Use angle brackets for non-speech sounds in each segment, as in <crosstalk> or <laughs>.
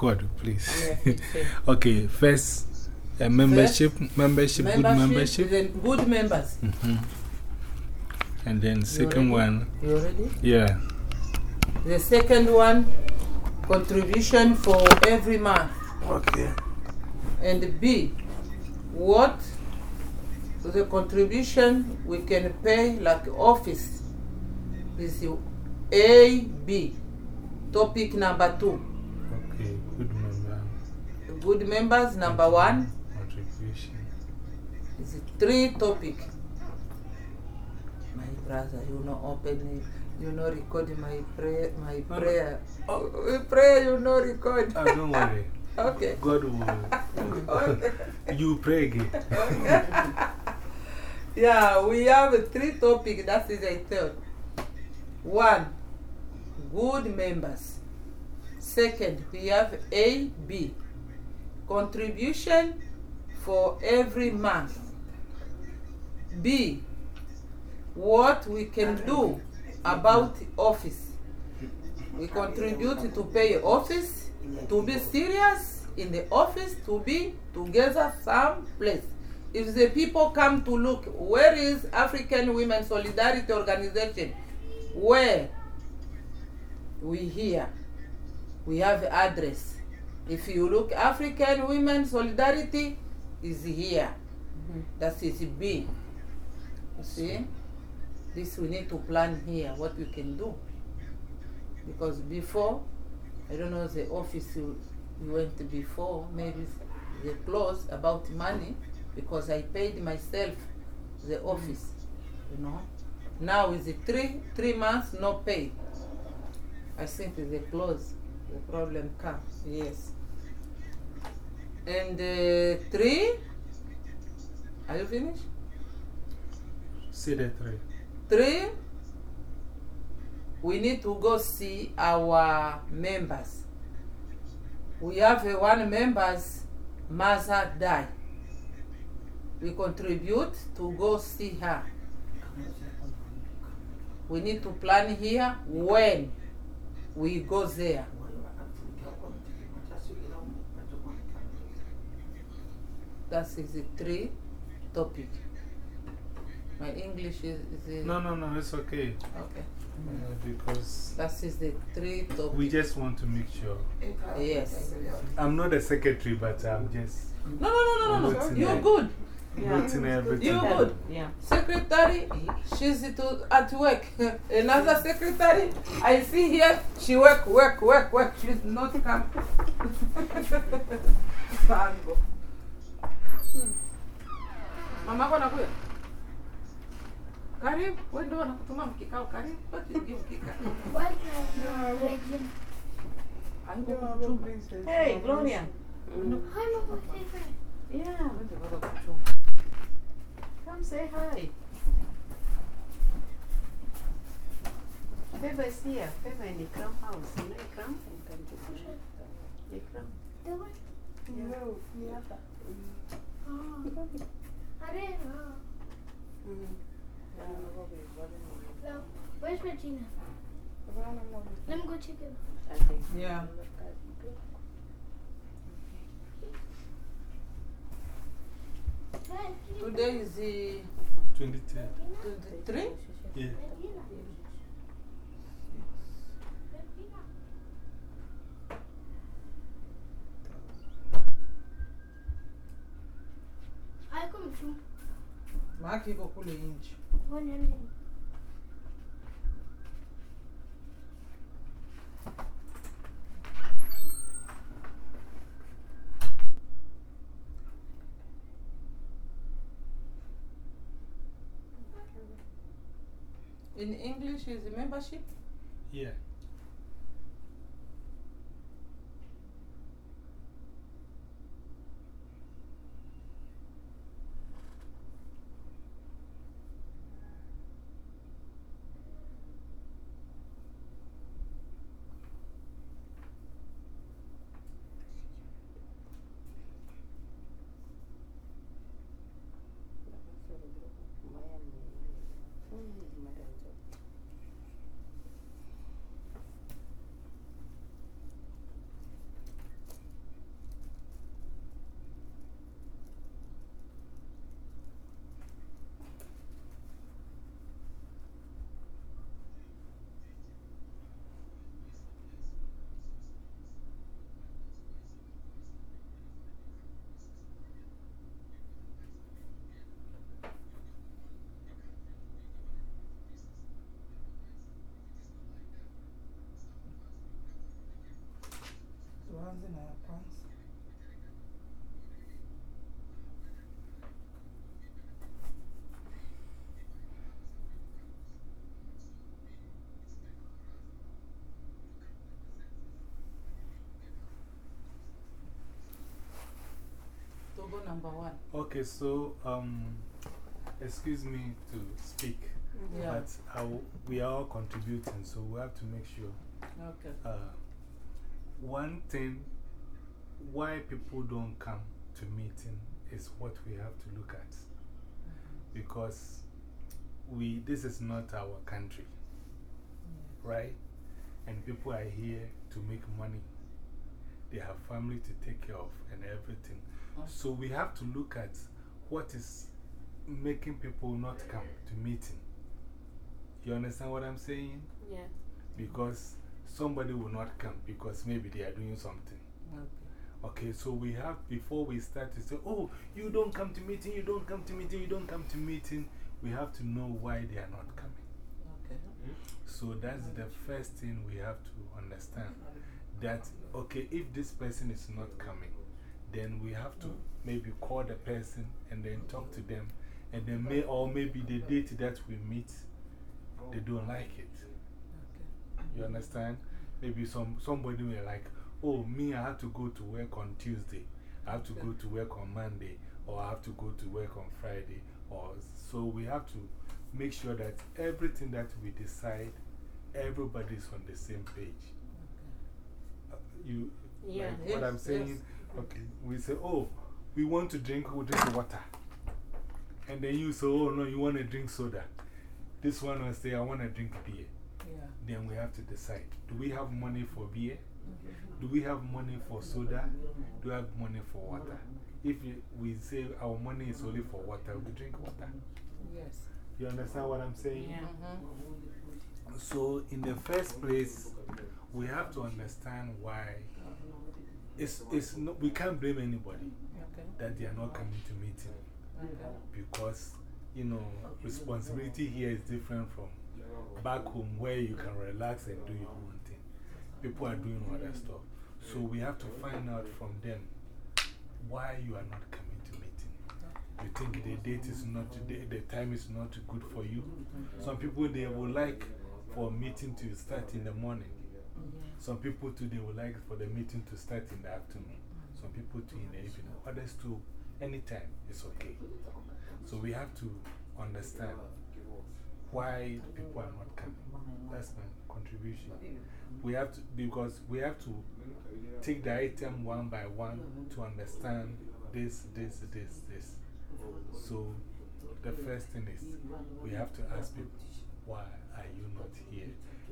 record, please. <laughs> okay, first, uh, membership, membership, good membership. Then good members. -hmm. And then, second one. You ready? Yeah. The second one, contribution for every month. Okay. And B, what the contribution we can pay like office is A, B. Topic number two. Good members, number one. Contribution. Is three topic. My brother, you know, open it. You know, record my prayer. My prayer. Oh, prayer, you know, record. Oh, don't worry. <laughs> okay. God will. <laughs> okay. you pray again. Okay. <laughs> yeah, we have three topics. That is a third. One, good members. Second, we have A, B. Contribution for every month. B, what we can do about office. We contribute to pay office, to be serious in the office, to be together some place. If the people come to look, where is African Women Solidarity Organization? Where? We here. We have address. If you look, African Women Solidarity is here. Mm -hmm. That is B. You see? This we need to plan here, what we can do. Because before, I don't know the office we went before, maybe they closed about money because I paid myself the office, you know. Now is it three three months no pay. I think they close. The problem comes. Yes. And uh, three. Are you finished? See the three. Three. We need to go see our members. We have uh, one member's mother die. We contribute to go see her. We need to plan here when we go there. That is the three topic. My English is, is no, no, no. It's okay. Okay. Uh, because that is the three topic. We just want to make sure. Yes. I'm not a secretary, but I'm just. No, no, no, no, no. no. You're good. Yeah. everything. You're good. Yeah. Secretary, she's to, at work. <laughs> Another secretary, I see here, she work, work, work, work. She's not come. <laughs> Sango. Mama kwa nakuya? Karibu, wewe ndio unakutuma mkikao. Karibu, tupige mkika. Hey, Gloria. Hi, Mama. Yeah. Come say hi. Feva is here. Feva in the Ikram house. You know Ikram? Ikram. No, niapa. No. Where's Regina? Let me go check it. Yeah. Today is the 23. 23? Yeah. I come from Maki iko kule nje. one hundred. In English is the membership? Yeah. Amazina ya kwanza. Togo number one. Okay, so, um, excuse me to speak, Yeah. but I w we are all contributing, so we have to make sure. Okay. Uh, one thing why people don't come to meeting is what we have to look at. Mm-hmm. Because we, this is not our country, right? And people are here to make money. They have family to take care of and everything. So we have to look at what is making people not come to meeting. You understand what I'm saying? Yeah. Because somebody will not come because maybe they are doing something. Okay. Okay, so we have, before we start to say, oh, you don't come to meeting, you don't come to meeting, you don't come to meeting, we have to know why they are not coming. Okay. So that's the first thing we have to understand. That, okay, if this person is not coming, then we have to maybe call the person and then talk to them. And then, may, or maybe the date that we meet, they don't like it. You understand? Maybe some, somebody will like, oh, me, I have to go to work on Tuesday. I have to go to work on Monday. Or I have to go to work on Friday. Or, so we have to make sure that everything that we decide, everybody's on the same page. Uh, you, Yeah. like what I'm saying, yes. okay, we say, oh, we want to drink, we drink water. And then you say, oh, no, you want to drink soda. This one will say, I want to drink beer. Then we have to decide do we have money for beer? Do we have money for soda? Do we have money for water? If we say our money is only for water, we drink water. Yes. You understand what I'm saying? Yeah. -hmm. So, in the first place, we have to understand why it's, it's no, we can't blame anybody Okay. that they are not coming to meeting Okay. because, you know, responsibility here is different from back home where you can relax and do your own thing. People are doing other stuff. So we have to find out from them why you are not coming to meeting. You think the date is not, the, the time is not good for you. Some people, they would like for meeting to start in the morning. Some people too, they would like for the meeting to start in the afternoon. Some people too in the evening. Others too, anytime is okay. So we have to understand why people are not coming. That's my contribution. We have to, because we have to take the item one by one to understand this, this, this, this. So the first thing is we have to ask people, why are you not here?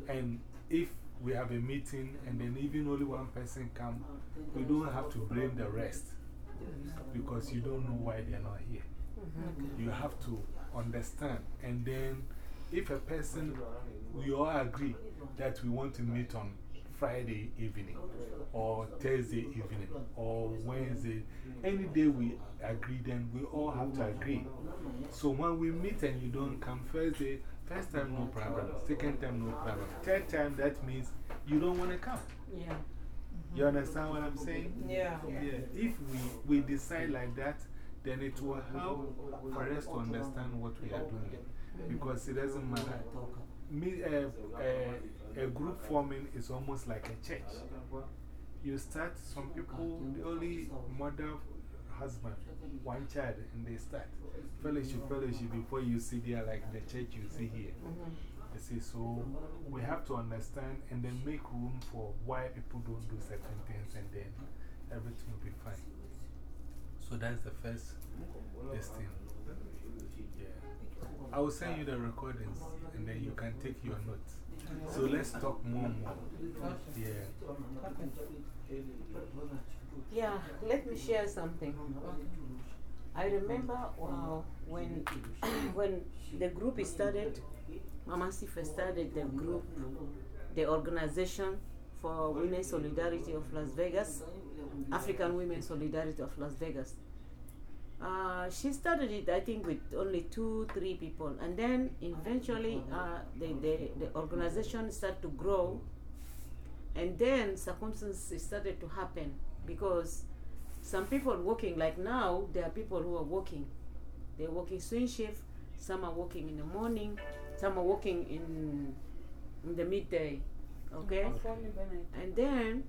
And if we have a meeting and then even only one person come, we don't have to blame the rest because you don't know why they're not here. You have to understand. And then, if a person, we all agree that we want to meet on Friday evening, or Thursday evening, or Wednesday, any day we agree, then we all have to agree. So when we meet and you don't come first day, first time no problem, second time no problem, third time that means you don't want to come. Yeah. You understand what I'm saying? Yeah. Yeah, if we, we decide like that, then it will help for us to understand what we are doing. Because it doesn't matter. Me, uh, uh, a group forming is almost like a church. You start, some people, the only mother, husband, one child, and they start. Fellowship, fellowship, before you see there like the church you see here. You see, so we have to understand and then make room for why people don't do certain things, and then everything will be fine. So that's the first this thing. I will send you the recordings and then you can take your notes. So let's talk more more. Yeah. Yeah, let me share something. I remember wow, when, <clears throat> when the group started, Mama Sifa started the group, the organization for Women Solidarity of Las Vegas, African Women Solidarity of Las Vegas. Uh, she started it, I think, with only two, three people. And then eventually uh, the, the, the organization started to grow. And then circumstances started to happen because some people working like now there are people who are working. They're working swing shift. Some are working in the morning. Some are working in in the midday. Okay? And then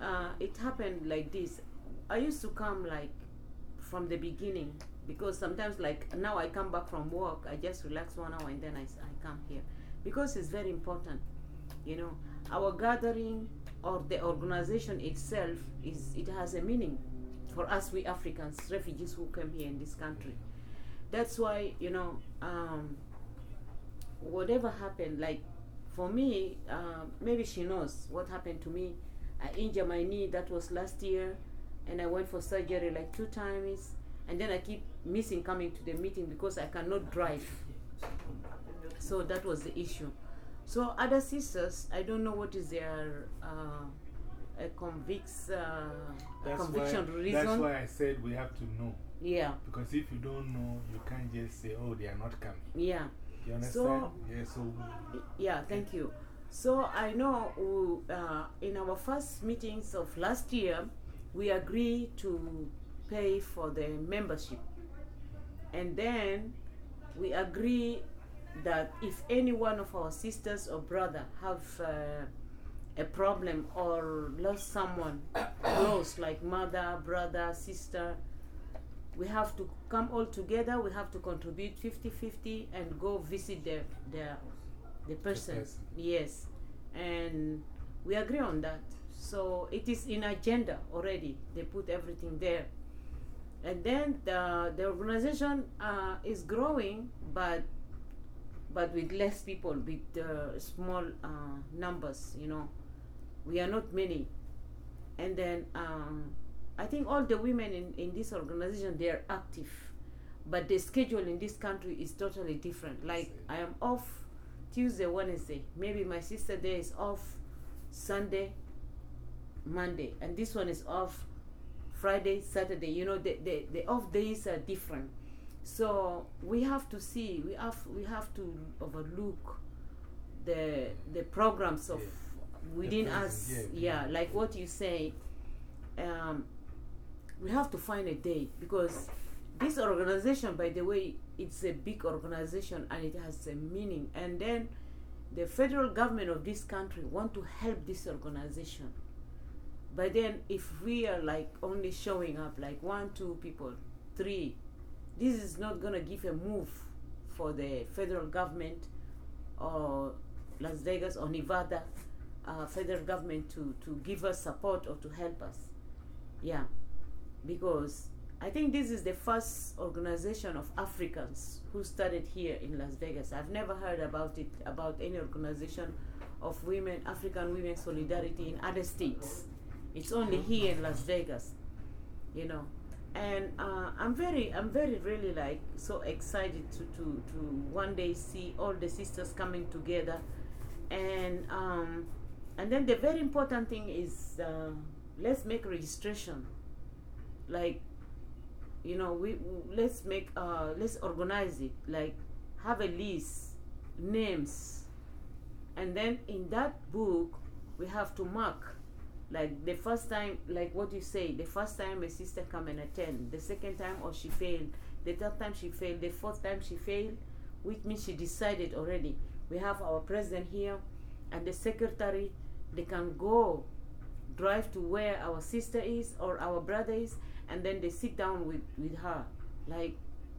uh, it happened like this. I used to come like from the beginning. Because sometimes like now i come back from work i just relax one hour and then I, I come here. Because it's very important you know. Our gathering or the organization itself is it has a meaning for us we africans refugees who came here in this country. That's why you know um, whatever happened like for me uh, maybe she knows what happened to me. I injured my knee that was last year and i went for surgery like two times and then i keep missing coming to the meeting because i cannot drive so that was the issue so other sisters i don't know what is their uh, a convicts uh, That's conviction why, reason That's why I said we have to know. yeah Because if you don't know, you can't just say, oh, they are not coming. yeah You understand? So- yeah, so Yeah, thank you. So I know uh, uh, in our first meetings of last year, we agree to pay for the membership. And then we agree that if any one of our sisters or brother have uh, a problem or lost someone <coughs> close, like mother, brother, sister, we have to come all together, we have to contribute 50-50 and go visit the, the, the person. person. Yes. And we agree on that. So it is in agenda already. They put everything there. And then the, the organization uh, is growing, but but with less people, with uh, small uh, numbers, you know. We are not many. And then um, I think all the women in, in this organization, they are active. But the schedule in this country is totally different. Like I am off Tuesday, Wednesday. Maybe my sister there is off Sunday, Monday. And this one is off Friday, Saturday. You know, the, the, the off days are different. So we have to see, we have, we have to overlook the, the programs of within person, us. yeah. yeah, like what you say. Um, we have to find a day because this organization by the way it's a big organization and it has a meaning and then the federal government of this country want to help this organization but then if we are like only showing up like one two people three this is not going to give a move for the federal government or las vegas or nevada uh, federal government to, to give us support or to help us yeah because I think this is the first organization of Africans who started here in Las Vegas. I've never heard about it, about any organization of women, African women solidarity in other states. It's only here in Las Vegas, you know. And uh, I'm very, I'm very, really like so excited to, to, to one day see all the sisters coming together. And, um, and then the very important thing is uh, let's make registration like you know we let's make uh let's organize it like have a list names and then in that book we have to mark like the first time like what you say the first time a sister come and attend the second time or she failed the third time she failed the fourth time she failed which means she decided already we have our president here and the secretary they can go drive to where our sister is or our brother is and then they sit down with, with her. Like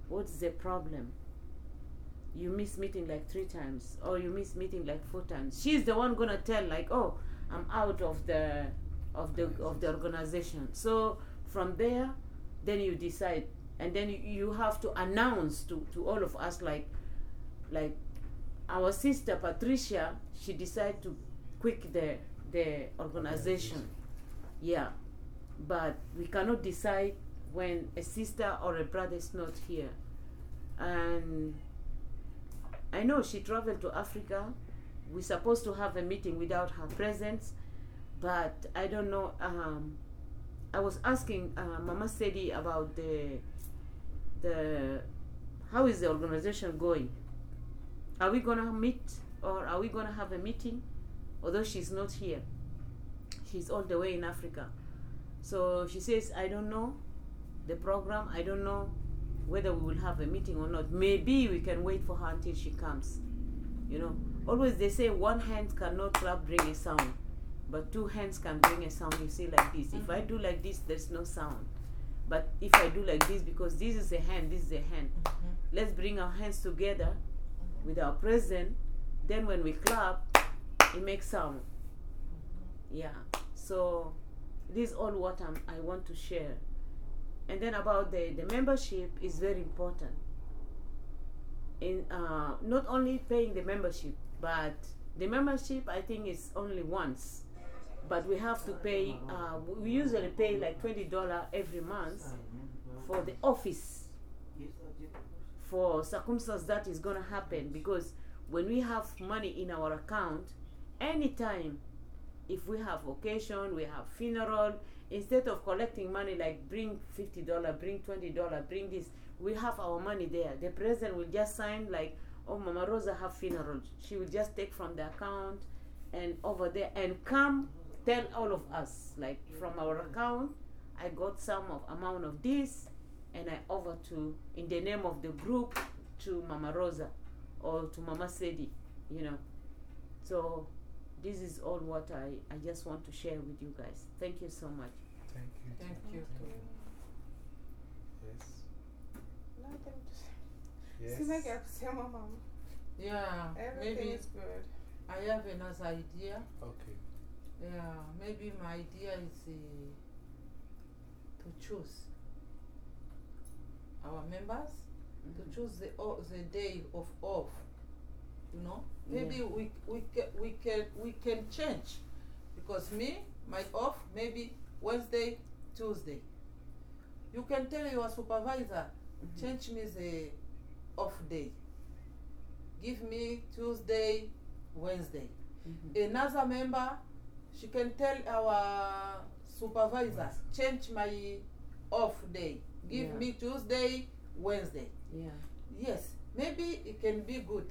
what's the problem? You miss meeting like three times or you miss meeting like four times. She's the one gonna tell like oh i'm out of the of the of the organization. So from there then you decide. And then you, you have to announce to, to all of us like like our sister patricia she decided to quit the the organization. Yeah. But we cannot decide when a sister or a brother is not here. And i know she traveled to africa. We're supposed to have a meeting without her presence but i don't know um, i was asking uh, mama sedi about the the how is the organization going are we gonna meet or are we gonna have a meeting although she's not here. She's all the way in Africa. So she says, I don't know the program, I don't know whether we will have a meeting or not. Maybe we can wait for her until she comes. You know, always they say one hand cannot clap bring a sound, but two hands can bring a sound. You see, like this. If I mm-hmm. do like this, there's no sound. But if I do like this, because this is a hand, this is a hand, mm-hmm. let's bring our hands together mm-hmm. with our present. Then when we clap, it makes sound. Yeah. So this is all what I'm, I want to share. And then about the, the membership is very important. In uh, not only paying the membership, but the membership I think is only once. But we have to pay. Uh, we usually pay like twenty dollar every month for the office for circumstance that is gonna happen because when we have money in our account, anytime if we have occasion, we have funeral, instead of collecting money like bring fifty dollar, bring twenty dollar, bring this, we have our money there. The president will just sign like, oh Mama Rosa have funeral. She will just take from the account and over there and come tell all of us like from our account I got some of amount of this and I over to in the name of the group to Mama Rosa or to Mama Sedi, you know. So this is all what I, I just want to share with you guys. Thank you so much. Thank you. Thank you. Yes. Nothing. Yes. Sina ya kusema mama. Yeah, Everything maybe is good. I have another idea. Okay. Yeah, maybe my idea is uh, to choose our members to mm-hmm. choose the the day of off. You know, maybe Yeah. we we can we can we can change because me my off maybe Wednesday, Tuesday. You can tell your supervisor mm-hmm. change me the off day. Give me Tuesday, Wednesday mm-hmm. another member she can tell our supervisor change my off day give Yeah. me tuesday wednesday Yeah. yes maybe it can be good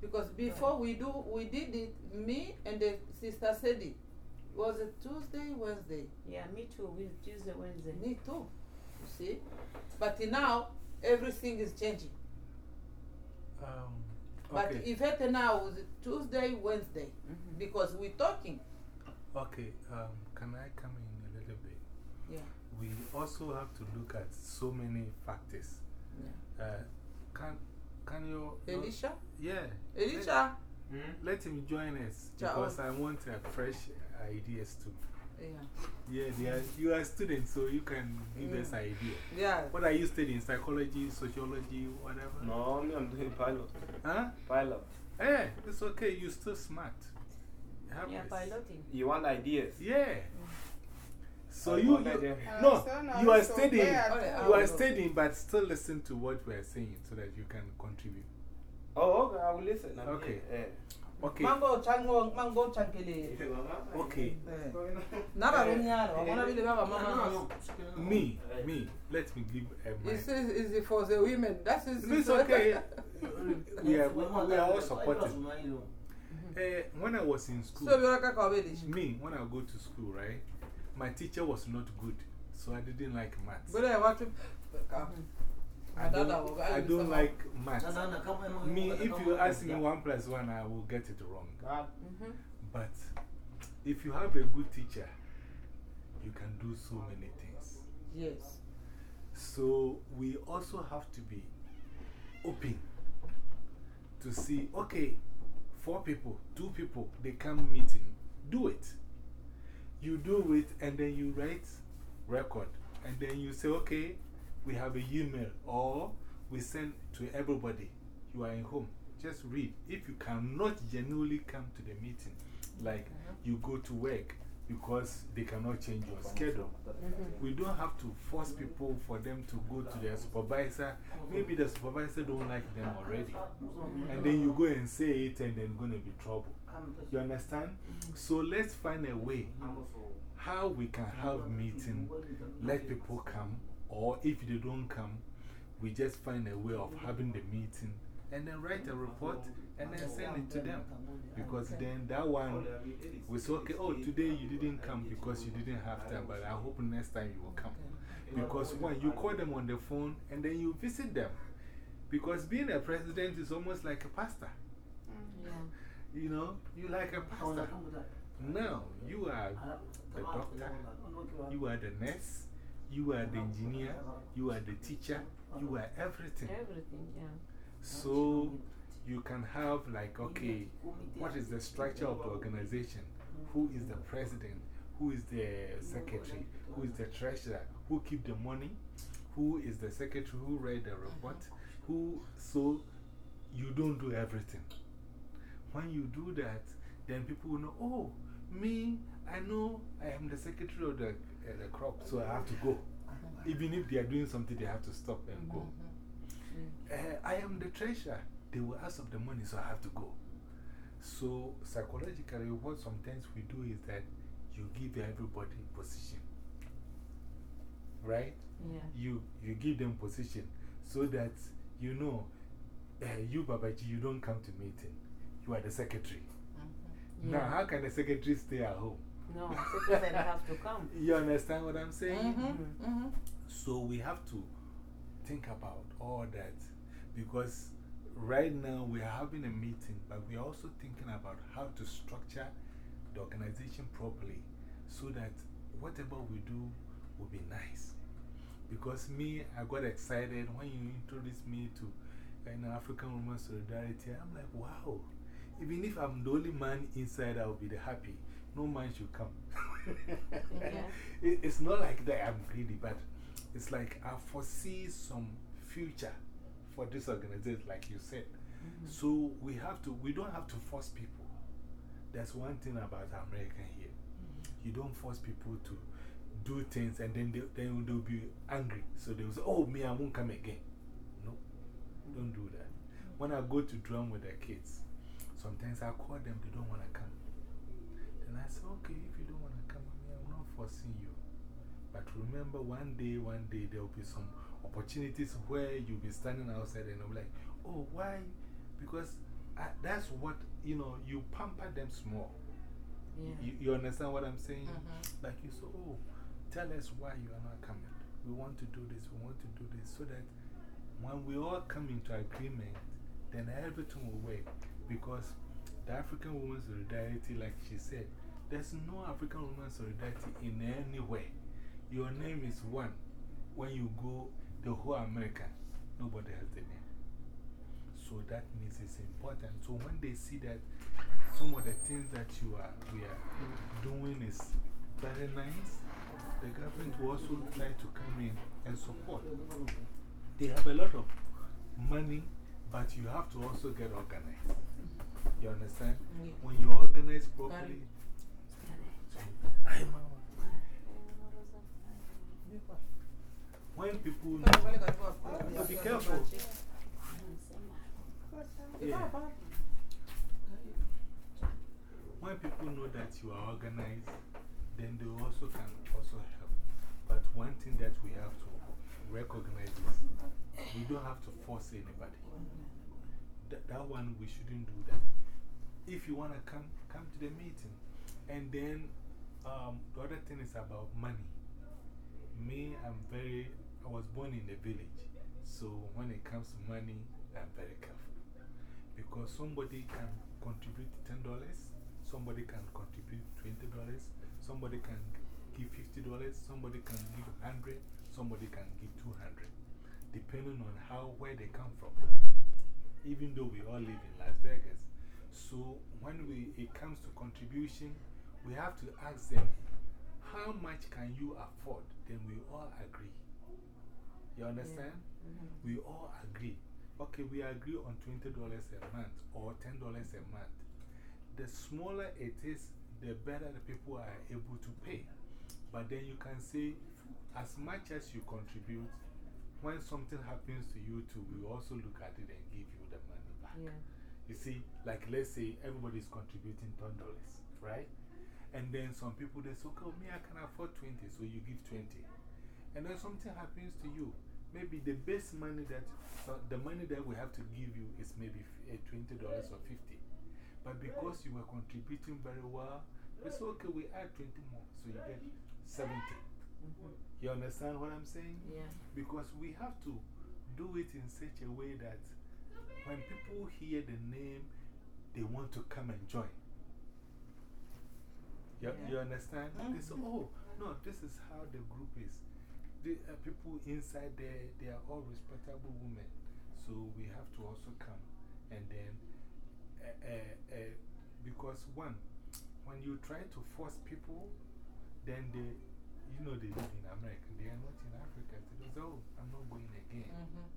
because before we do we did it me and the sister said it was it tuesday wednesday Yeah, me too. With Tuesday, Wednesday. me too you see but now everything is changing Um, okay. but okay. if it now is tuesday wednesday Mhm. because we're talking Okay, um, can I come in a little bit? yeah We also have to look at so many factors. yeah Uh, can, can you. your- elisha Yeah. elisha Let him join us Ciao. because I want uh, fresh ideas too. yeah Yeah, they are, you are student, so you can give us idea. yeah What are you studying? Psychology, sociology, whatever? No, me, I'm doing pilot. Huh? Pilot. Hey, it's okay. You're still smart. Help Yeah, piloting. You want ideas? Yeah. So you, you. Uh, no, you are so studying. where You are will. studying, but still listen to what we are saying so that you can contribute. Oh, okay, I will listen. I'm Okay. here. Okay. mango chango mango chankele Eh. Mama? Okay. naba lunyalo wabona bile baba mama Me, me. Let me give a this mic. is is for the women that is It's okay. we, are, we, we are all supportive. Uh, when I was in school, so biola kaka wabeli me, when I go to school, right, my teacher was not good, so I didn't like maths. bole watu I don't, Madada wa- I don't like maths. Me, if you ask me one plus one, I will get it wrong. Mhm. But if you have a good teacher, you can do so many things. yes So we also have to be open to see, okay, four people, two people, they come meeting, do it. You do it and then you write record and then you say, okay, we have a email or we send to everybody. You are in home. Just read. If you cannot genuinely come to the meeting, like mm-hmm. you go to work because they cannot change your schedule, mm-hmm. we don't have to force people for them to go to their supervisor. Maybe the supervisor don't like them already. And then you go and say it and then going to be trouble. You understand? So let's find a way how we can have meeting, let people come, or if they don't come, we just find a way of having the meeting and then write a report and then send it to them. Because then that one we say, okay, oh, today you didn't come because you didn't have time, but I hope next time you will come. Because when you call them on the phone and then you visit them. Because being a president is almost like a pastor. Yeah. You know, you like a pastor. Now, you are the doctor, you are the nurse, you are the engineer, you are the teacher, you are everything. Everything, yeah. So you can have, like, okay, what is the structure of the organization? Who is the president? Who is the secretary? Who is the treasurer? Who keep the money? Who is the secretary who write the report? Who, so you don't do everything. When you do that, then people will know, oh, me, I know I am the secretary of the, uh, the crop, so I have to go. Even if they are doing something, they have to stop and go. Uh, I am the treasurer. They will ask of the money, so I have to go. So, psychologically, what sometimes we do is that you give everybody position. Right? Yeah. You, you give them position so that you know, uh, you, Babaji, you don't come to meeting. You are the secretary. Now, Yeah. how can the secretary stay at home? No, citizen have to come. <laughs> You understand what I'm saying? Mm -hmm. Mm -hmm. So we have to think about all that because right now we are having a meeting, but we are also thinking about how to structure the organization properly so that whatever we do will be nice. Because me, I got excited when you introduced me to an African Women Solidarity. I'm like, wow, even if I'm the only man inside, I'll be the happy. No man should come. Yeah. <laughs> it, it's not like that I'm greedy, but it's like I foresee some future for this organization, like you said. Mm-hmm. So we have to, we don't have to force people. That's one thing about American here. Mm-hmm. You don't force people to do things and then they, then they'll be angry. So they'll say, oh, me, I won't come again. No, don't do that. When I go to drum with the kids, sometimes I call them, they don't want to come. Then I say, okay, if you don't want to come, I mean, I'm not forcing you. But remember, one day, one day, there will be some opportunities where you'll be standing outside and I'm like, oh, why? Because I, that's what, you know, you pamper them small. Yeah. You, you understand what I'm saying? -hmm. Like you say, oh, tell us why you are not coming. We want to do this, we want to do this, so that when we all come into agreement, then everything will work. Because the African Women's Solidarity, like she said, there's no African Women's Solidarity in any way. Your name is one. When you go the whole America, nobody has the name. So that means it's important. So when they see that some of the things that you are, we are doing is very nice, the government will also try to come in and support. They have a lot of money, but you have to also get organized. You understand? When you organize properly, when people know, But be careful. Yeah. When people know that you are organized, then they also can also help. But one thing that we have to recognize is we don't have to force anybody. That, that one, we shouldn't do that. If you want to come, come to the meeting. And then um, the other thing is about money. Me, I'm very, I was born in the village. So when it comes to money, I'm very careful. Because somebody can contribute $10, somebody can contribute $20, somebody can give $50, somebody can give 100 somebody can give 200 depending on how, where they come from. Even though we all live in Las Vegas. So when we, it comes to contribution, we have to ask them, how much can you afford? Then we all agree. You understand? -hmm. We all agree. Okay, we agree on $20 a month or $10 a month. The smaller it is, the better the people are able to pay. But then you can say, as much as you contribute, when something happens to you too, we also look at it and give you the money back. Yeah. You see, like let's say everybody's contributing $10, right? And then some people they say, okay, me, I can afford 20, so you give 20. And then something happens to you, maybe the best money that, so the money that we have to give you is maybe eh, $20 or 50 But because you were contributing very well, it's okay, we add 20 more, so you get 70. -hmm. You understand what I'm saying? Yeah. Because we have to do it in such a way that when people hear the name, they want to come and join. You, Yeah. you understand? They say, -hmm. oh, no, this is how the group is. The uh, people inside there, they are all respectable women. So we have to also come. And then, uh, uh, uh, because one, when you try to force people, then they, you know, they live in America, they are not in Africa. So they say, oh, I'm not going again. -hmm.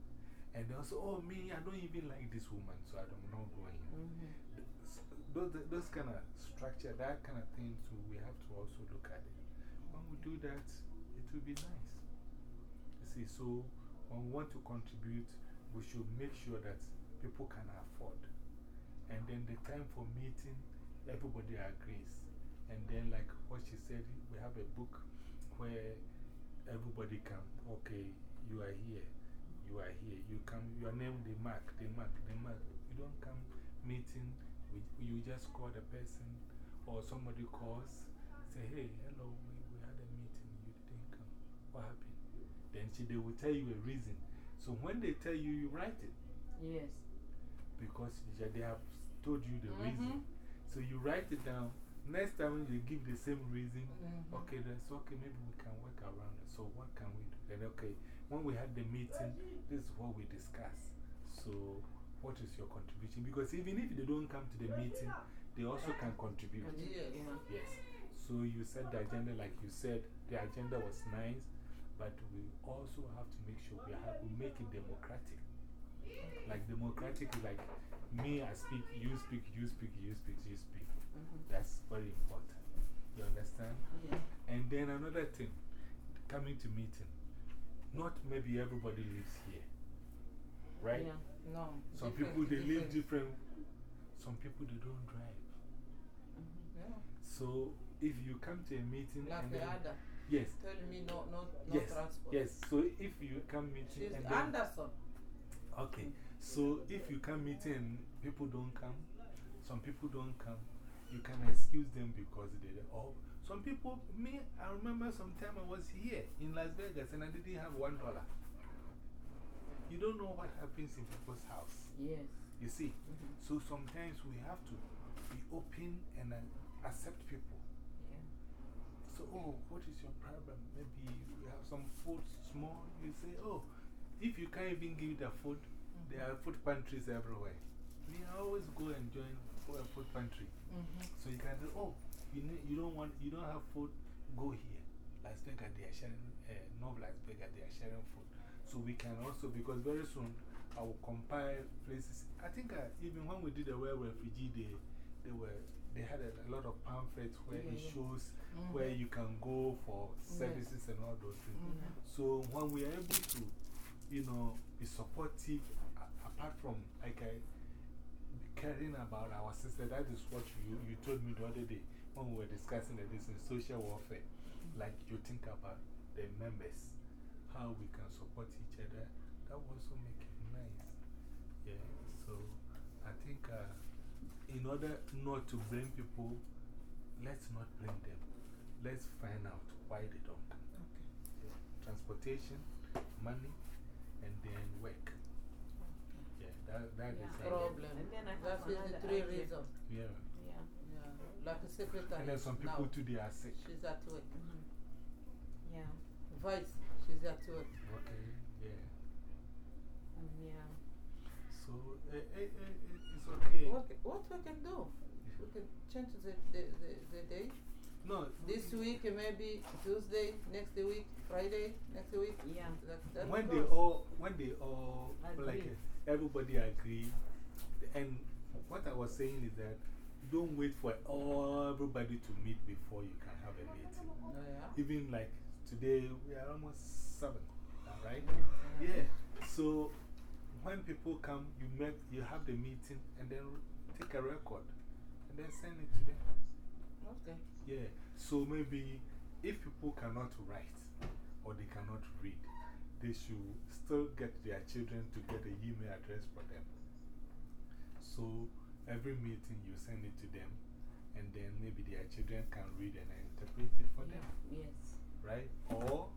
And they also, oh, me, I don't even like this woman, so I'm not going. -hmm. Those, those kind of structure, that kind of thing, too, we have to also look at it. When we do that, it will be nice. See, so when we want to contribute, we should make sure that people can afford. And then the time for meeting, everybody agrees. And then, like what she said, we have a book where everybody can, okay, you are here, you are here, you come, your name, they mark, they mark, they mark. You don't come meeting, we, you just call the person, or somebody calls, say, hey, hello, we, we had a meeting, you didn't come. What happened? Then she, they will tell you a reason. So when they tell you, you write it Yes. because they they have told you the -hmm. reason. So you write it down. Next time you give the same reason, -hmm. okay, that's okay, maybe we can work around it. So what can we do? Then, okay, when we had the meeting, this is what we discussed. So, what is your contribution? Because even if they don't come to the meeting, they also can contribute. Yeah. yeah. Yes. So, you said the agenda, like you said, the agenda was nice, but we also have to make sure we, have, we make it democratic. Like, democratic is like me, I speak, you speak, you speak, you speak, you speak. -hmm. That's very important. You understand? Yeah. And then another thing, coming to meeting, not maybe everybody lives here, right? Yeah. No. Some different- people they live different. different, some people they don't drive. -hmm. Yeah. So if you come to a meeting Like and the then. Yes, Telling me no, no, no yes, transport. yes. So if you come meeting She's and then, Anderson. okay, so if you come meeting and people don't come, some people don't come, you can excuse them because they, or some people, me, I remember sometime I was here in Las Vegas and I didn't have one dollar. You don't know what happens in people's house. Yes. You see? -hmm. So sometimes we have to be open and uh, accept people. Oh, what is your problem? Maybe you have some food small. You say, oh, if you can't even give the food, there are food pantries everywhere. We always go and join for a food pantry. -hmm. So you can say, oh, you, need, you, don't want, you don't have food, go here. Las Vegas, they are sharing, uh, North Las Vegas, they are sharing food. So we can also, because very soon I will compile places. I think uh, even when we did the World Refugee Day, they, were, they had a, a lot of pamphlets where Yeah, it yeah. shows -hmm. where you can go for Yes. services and all those things. -hmm. So when we are able to, you know, be supportive, apart from like I, caring about our sister, that is what you, you told me the other day when we were discussing the, this in social warfare. Like you think about the members, how we can support each other. That also make it nice. Yeah, so I think uh, in order not to blame people, let's not blame them. Let's find out why they don't come. Yeah. Transportation, money, and then work. Yeah, that, that Yeah. is And Problem. and then I have That is the another three reasons. Yeah. Yeah. Yeah. Like a secretary. And then some people now. too, are sick. She's at work. -hmm. Yeah. Vice, she's at work. Okay, yeah. Mm, yeah. So eh, eh, it's okay. What, what we can do? We can change the, the, the, the day. No, This week, maybe Tuesday, next week, Friday, next week. Yeah. That, that when they all, when they all, Agree. like uh, everybody agree, and what I was saying is that don't wait for all everybody to meet before you can have a meeting. Oh, yeah. Even like today, we are almost seven, right? Mm-hmm. Yeah. So when people come, you make, you have the meeting and then take a record and then send it to them. Okay. Yeah. So maybe if people cannot write or they cannot read, they should still get their children to get an email address for them. So every meeting you send it to them, and then maybe their children can read and interpret it for them, Yes. right? Or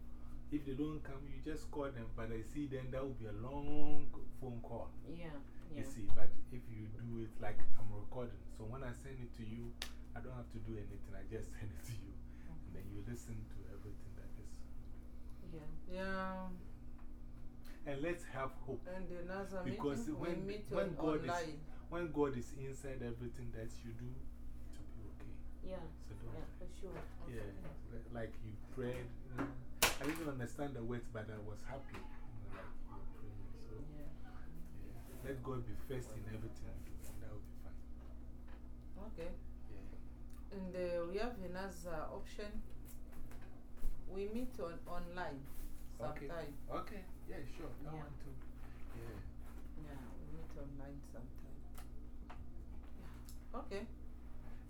if they don't come, you just call them. But I see then that would be a long phone call. Yeah. You see, but if you do it like I'm recording, so when I send it to you, I don't have to do anything, I just <laughs> send it to you. And then you listen to everything that is. Yeah. Yeah. And let's have hope. And another Because meeting, when, we meet when, God online. is, when God is inside everything that you do, it will be okay. Yeah. So don't. Yeah, for sure. Yeah, li- like you prayed. You know, I didn't understand the words, but I was happy. You know, like you were praying. So Yeah. yeah. let God be first in everything, and that will be fine. Okay. Yeah. And uh, we have another option. We meet on online sometime. Okay, okay. yeah, sure. That Yeah. one too. Yeah. Yeah, we meet online sometime. Yeah. Okay.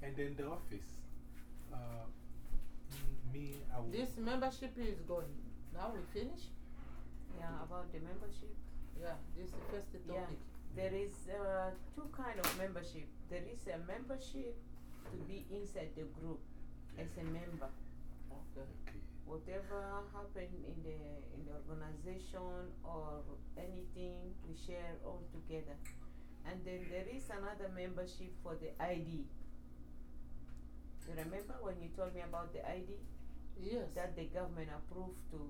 And then the office. Uh, me, I will. This membership is gone. Now we finish? Yeah, about the membership. Yeah, this is the first topic. Yeah. There is uh, two kind of membership. There is a membership to be inside the group as a member. Okay. Okay. Whatever happened in the in the organization or anything, we share all together. And then there is another membership for the ID. You remember when you told me about the ID? Yes. that the government approved to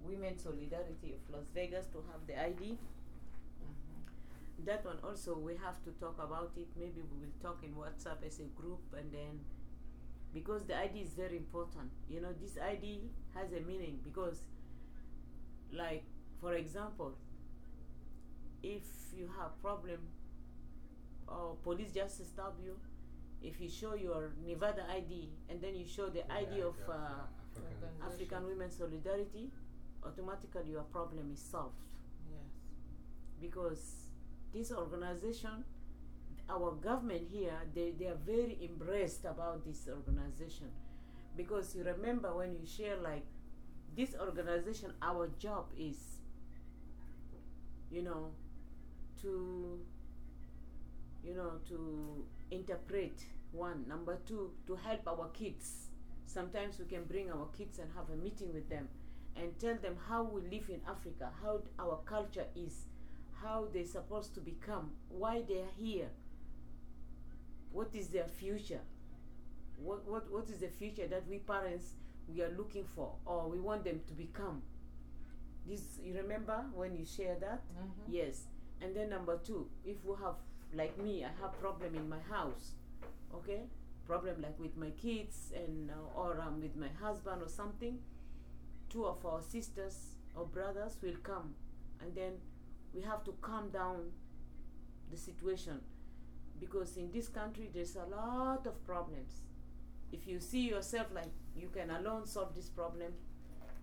Women Solidarity of Las Vegas to have the ID. Mhm. That one also we have to talk about it. Maybe we will talk in WhatsApp as a group and then because the ID is very important. You know, this ID has a meaning because like for example, if you have problem or police just stop you, if you show your Nevada ID and then you show the ID of uh. Organization. African Women Solidarity, automatically your problem is solved. Yes. Because this organization, our government here, they, they are very embraced about this organization. Because you remember when you share, like, this organization, our job is, you know, to, you know, to interpret one. Number two, to help our kids. Sometimes we can bring our kids and have a meeting with them and tell them how we live in Africa, how our culture is, how they're supposed to become, why they're here, what is their future, what, what, what is the future that we parents we are looking for or we want them to become. This you remember when you share that? Mhm. Yes. And then number two, if we have like me, I have problem in my house, okay? Problem like with my kids and uh, or um, with my husband or something. Two of our sisters or brothers will come, and then we have to calm down the situation because in this country there's a lot of problems. If you see yourself like you can alone solve this problem,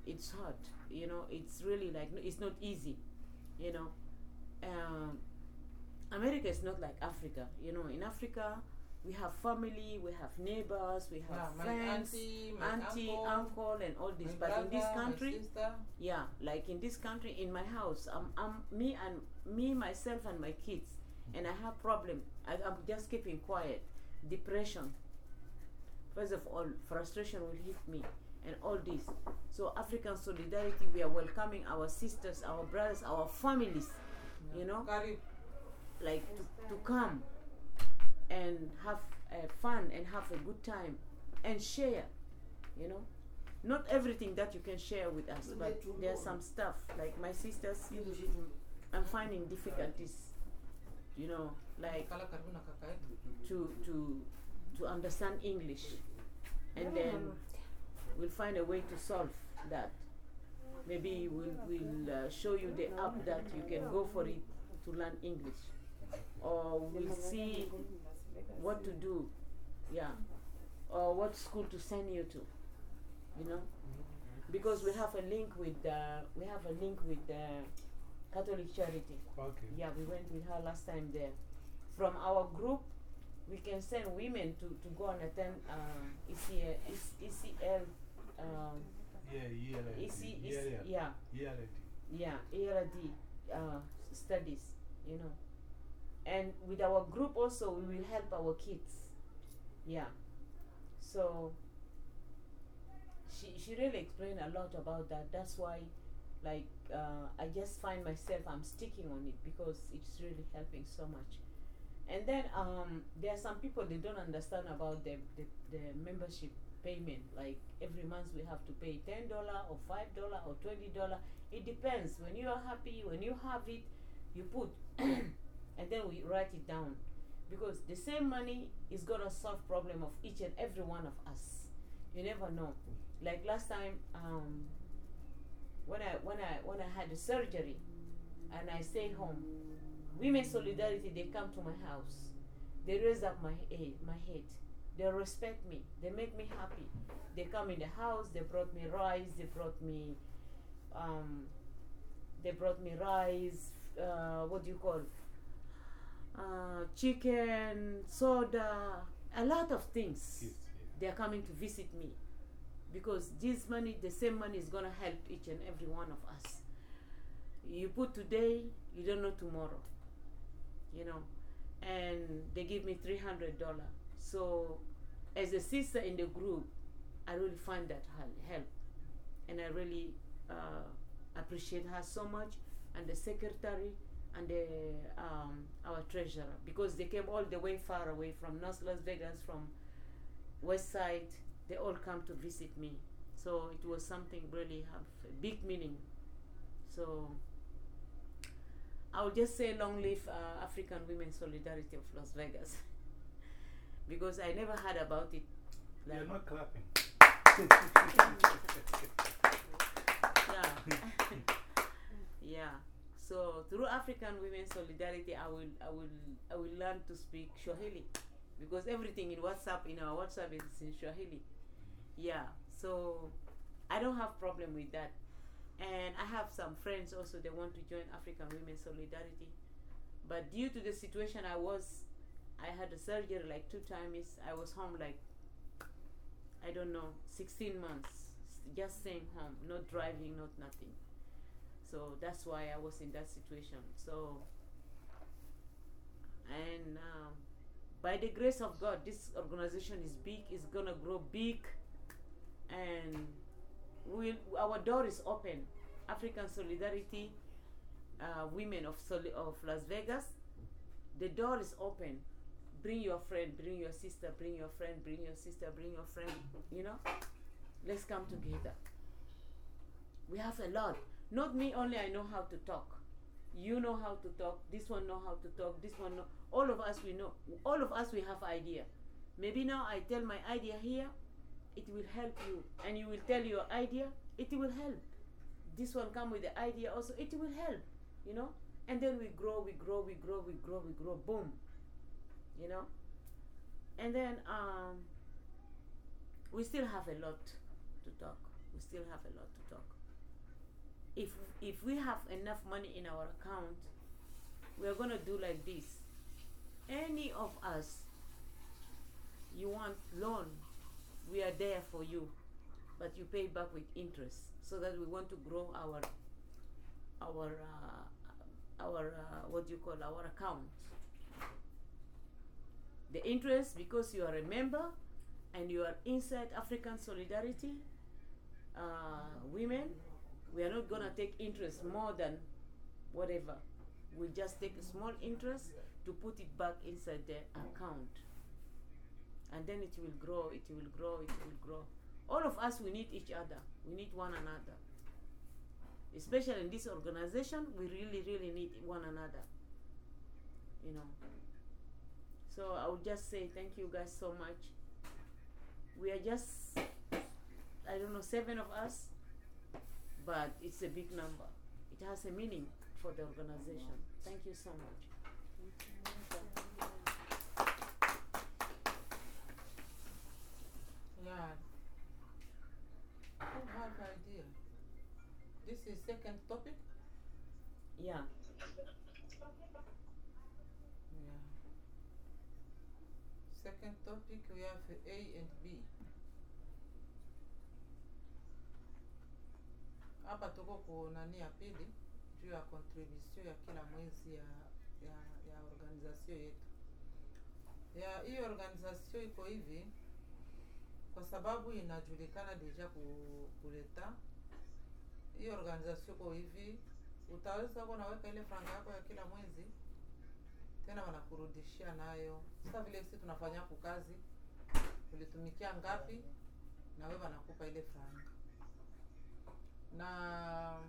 it's hard. You know, it's really like it's not easy. You know, um, America is not like Africa. You know, in Africa we have family, we have neighbors, we have Yeah, my friends, auntie, my auntie, uncle, uncle, and all this. But in this country, yeah, like in this country, in my house, I'm, I'm me and me myself and my kids, mm. and I have problem. I, I'm just keeping quiet, depression. First of all, frustration will hit me, and all this. So African solidarity, we are welcoming our sisters, our brothers, our families. You know, like to, to come and have uh, fun and have a good time and share you know? Not everything that you can share with us but there's some stuff like my sisters i'm finding difficulties you know like kala karibu na kaka yetu. to to to understand english. And then we'll find a way to solve that. Maybe we'll, we'll uh, show you the app that you can go for it to learn english. Or we'll see what to do yeah or what school to send you to you know because we have a link with uh, we have a link with uh, catholic charity Okay. yeah we went with her last time there from our group we can send women to, to go and attend uh, ECL, ECL um, Yeah, yeah, EC, yeah, yeah, yeah, yeah. yeah, ARD uh, studies, you know. And with our group also, we will help our kids. Yeah. So she she really explained a lot about that. That's why, like, uh, I just find myself I'm sticking on it because it's really helping so much. And then um, there are some people they don't understand about the, the, the membership payment. Like every month we have to pay ten dollar or five dollar or twenty dollar. It depends. When you are happy, when you have it, you put, <coughs> <coughs> and then we write it down, because the same money is gonna solve problem of each and every one of us. You never know. Like last time, um, when I when I when I had the surgery, and I stay home, Women Solidarity they come to my house, they raise up my head, my head, they respect me, they make me happy. They come in the house, they brought me rice, they brought me, um, they brought me rice. Uh, what do you call? Uh, chicken, soda, a lot of things Yes, they are coming to visit me. Because this money the same money is going to help each and every one of us. You put today you don't know tomorrow you know. And they give me $300 so as a sister in the group i really find that help. And i really uh, appreciate her so much. And the secretary and the um, our treasurer because they came all the way far away from north las vegas from west side they all come to visit me. So it was something really have a big meaning. So i'll just say long live uh, african women solidarity of las vegas. <laughs> Because i never heard about it. You're not clapping. <laughs> yeah. <laughs> Yeah so through african women solidarity i will i will i will learn to speak swahili. Because everything in whatsapp in our whatsapp is in swahili. Yeah so i don't have problem with that. And i have some friends also they want to join african women solidarity. But due to the situation i was i had a surgery like two times. I was home like i don't know 16 months just staying home not driving not nothing so that's why i was in that situation. So and um, by the grace of god this organization is big it's gonna grow big. And we'll, our door is open. African solidarity uh, women of, Soli- of las vegas the door is open. Bring your friend bring your sister bring your friend bring your sister bring your friend you know? Let's come together. We have a lot not me only i know how to talk. You know how to talk. This one know how to talk. This one know. All of us we know. All of us we have idea. Maybe now i tell my idea here it will help you. And you will tell your idea it will help. This one come with the idea also it will help you know? And then we grow we grow we grow we grow we grow. Boom. You know? And then um we still have a lot to talk. We still have a lot to talk if if we have enough money in our account we are going to do like this. Any of us you want loan we are there for you but you pay back with interest so that we want to grow our our uh, our uh, what do you call our account. The interest because you are a member and you are inside african solidarity uh, women we are not gonna take interest more than whatever. We just take a small interest to put it back inside the account. And then it will grow it will grow it will grow. All of us we need each other. We need one another. Especially in this organization we really really need one another. You know? So i would just say thank you guys so much. We are just i don't know seven of us but it's a big number it has a meaning for the organization thank you so much Yeah. Have idea? This is second topic? yeah Yeah. Second topic we have A and B. hapa tuko ku nani ya pili juu ya contribution ya kila mwezi ya ya, ya organization yetu. Ya hiyo organization iko hivi kwa sababu inajulikana deja ku, kuleta. Hiyo organization iko hivi utaweza kuwa naweka ile franga yako ya kila mwezi tena wanakurudishia nayo. Sasa vile sisi tunafanya kukazi ulitumikia ngapi na wewe wanakupa ile franga na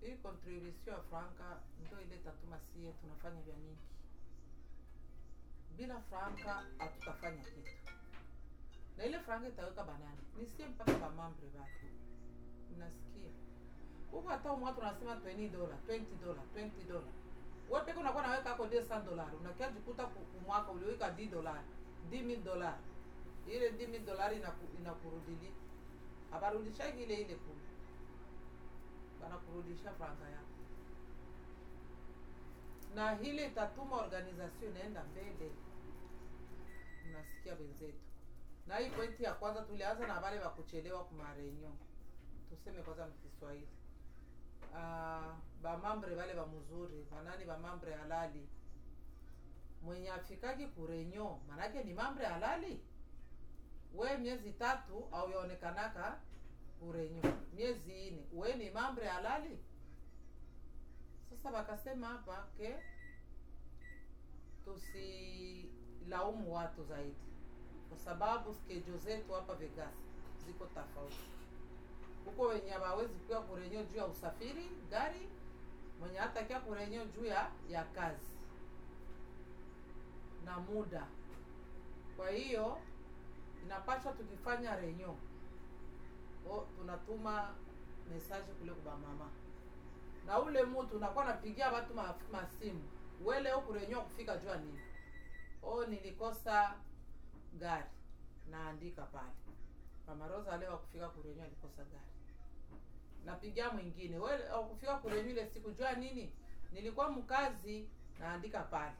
hii contribution ya franka ndio ile tatuma sie tunafanya vya mingi bila franka hatutafanya kitu. Na ile franka itaweka banani nisie mpaka bamambre bake mnasikia huko hata umwa tunasema 20 dola 20 dola 20 dola wewe peke unakuwa naweka hapo ndio 100 dola unakia jikuta ku- kumwaka uliweka 10 dola 10000 dola ile 10000 dola inaku- inakurudili. Abarudishaki ile ile kumi banakurudisha franga yako na hili itatuma organization inaenda mbele. Mnasikia wenzetu. Na hii pointi ya kwanza tulianza na wale wa kuchelewa kumarenyo tuseme kwanza mkiswahili uh, bamambre wale bamuzuri banani bamambre halali? Mwenye afikaki kurenyo manake ni mambre halali? We miezi tatu au yaonekanaka kurenyo miezi ine we ni mambre halali? Sasa wakasema hapa ke tusilaumu watu zaidi. Kwa sababu skejo zetu hapa Vegas ziko tofauti. Huko wenye hawawezi kuwa kurenyo juu ya usafiri gari, mwenye hata kia kurenyo juu ya ya kazi na muda. Kwa hiyo inapaswa tukifanya renyo o, tunatuma message kule kwa mama. Na ule mtu unakuwa napigia watu ma- masimu wele huku renyo kufika jua nini o nilikosa gari. Naandika pale. Mama Rosa leo akufika kurenyo alikosa gari. Napigia mwingine. Wewe akufika kurenyo ile siku jua nini? Nilikuwa mkazi naandika pale.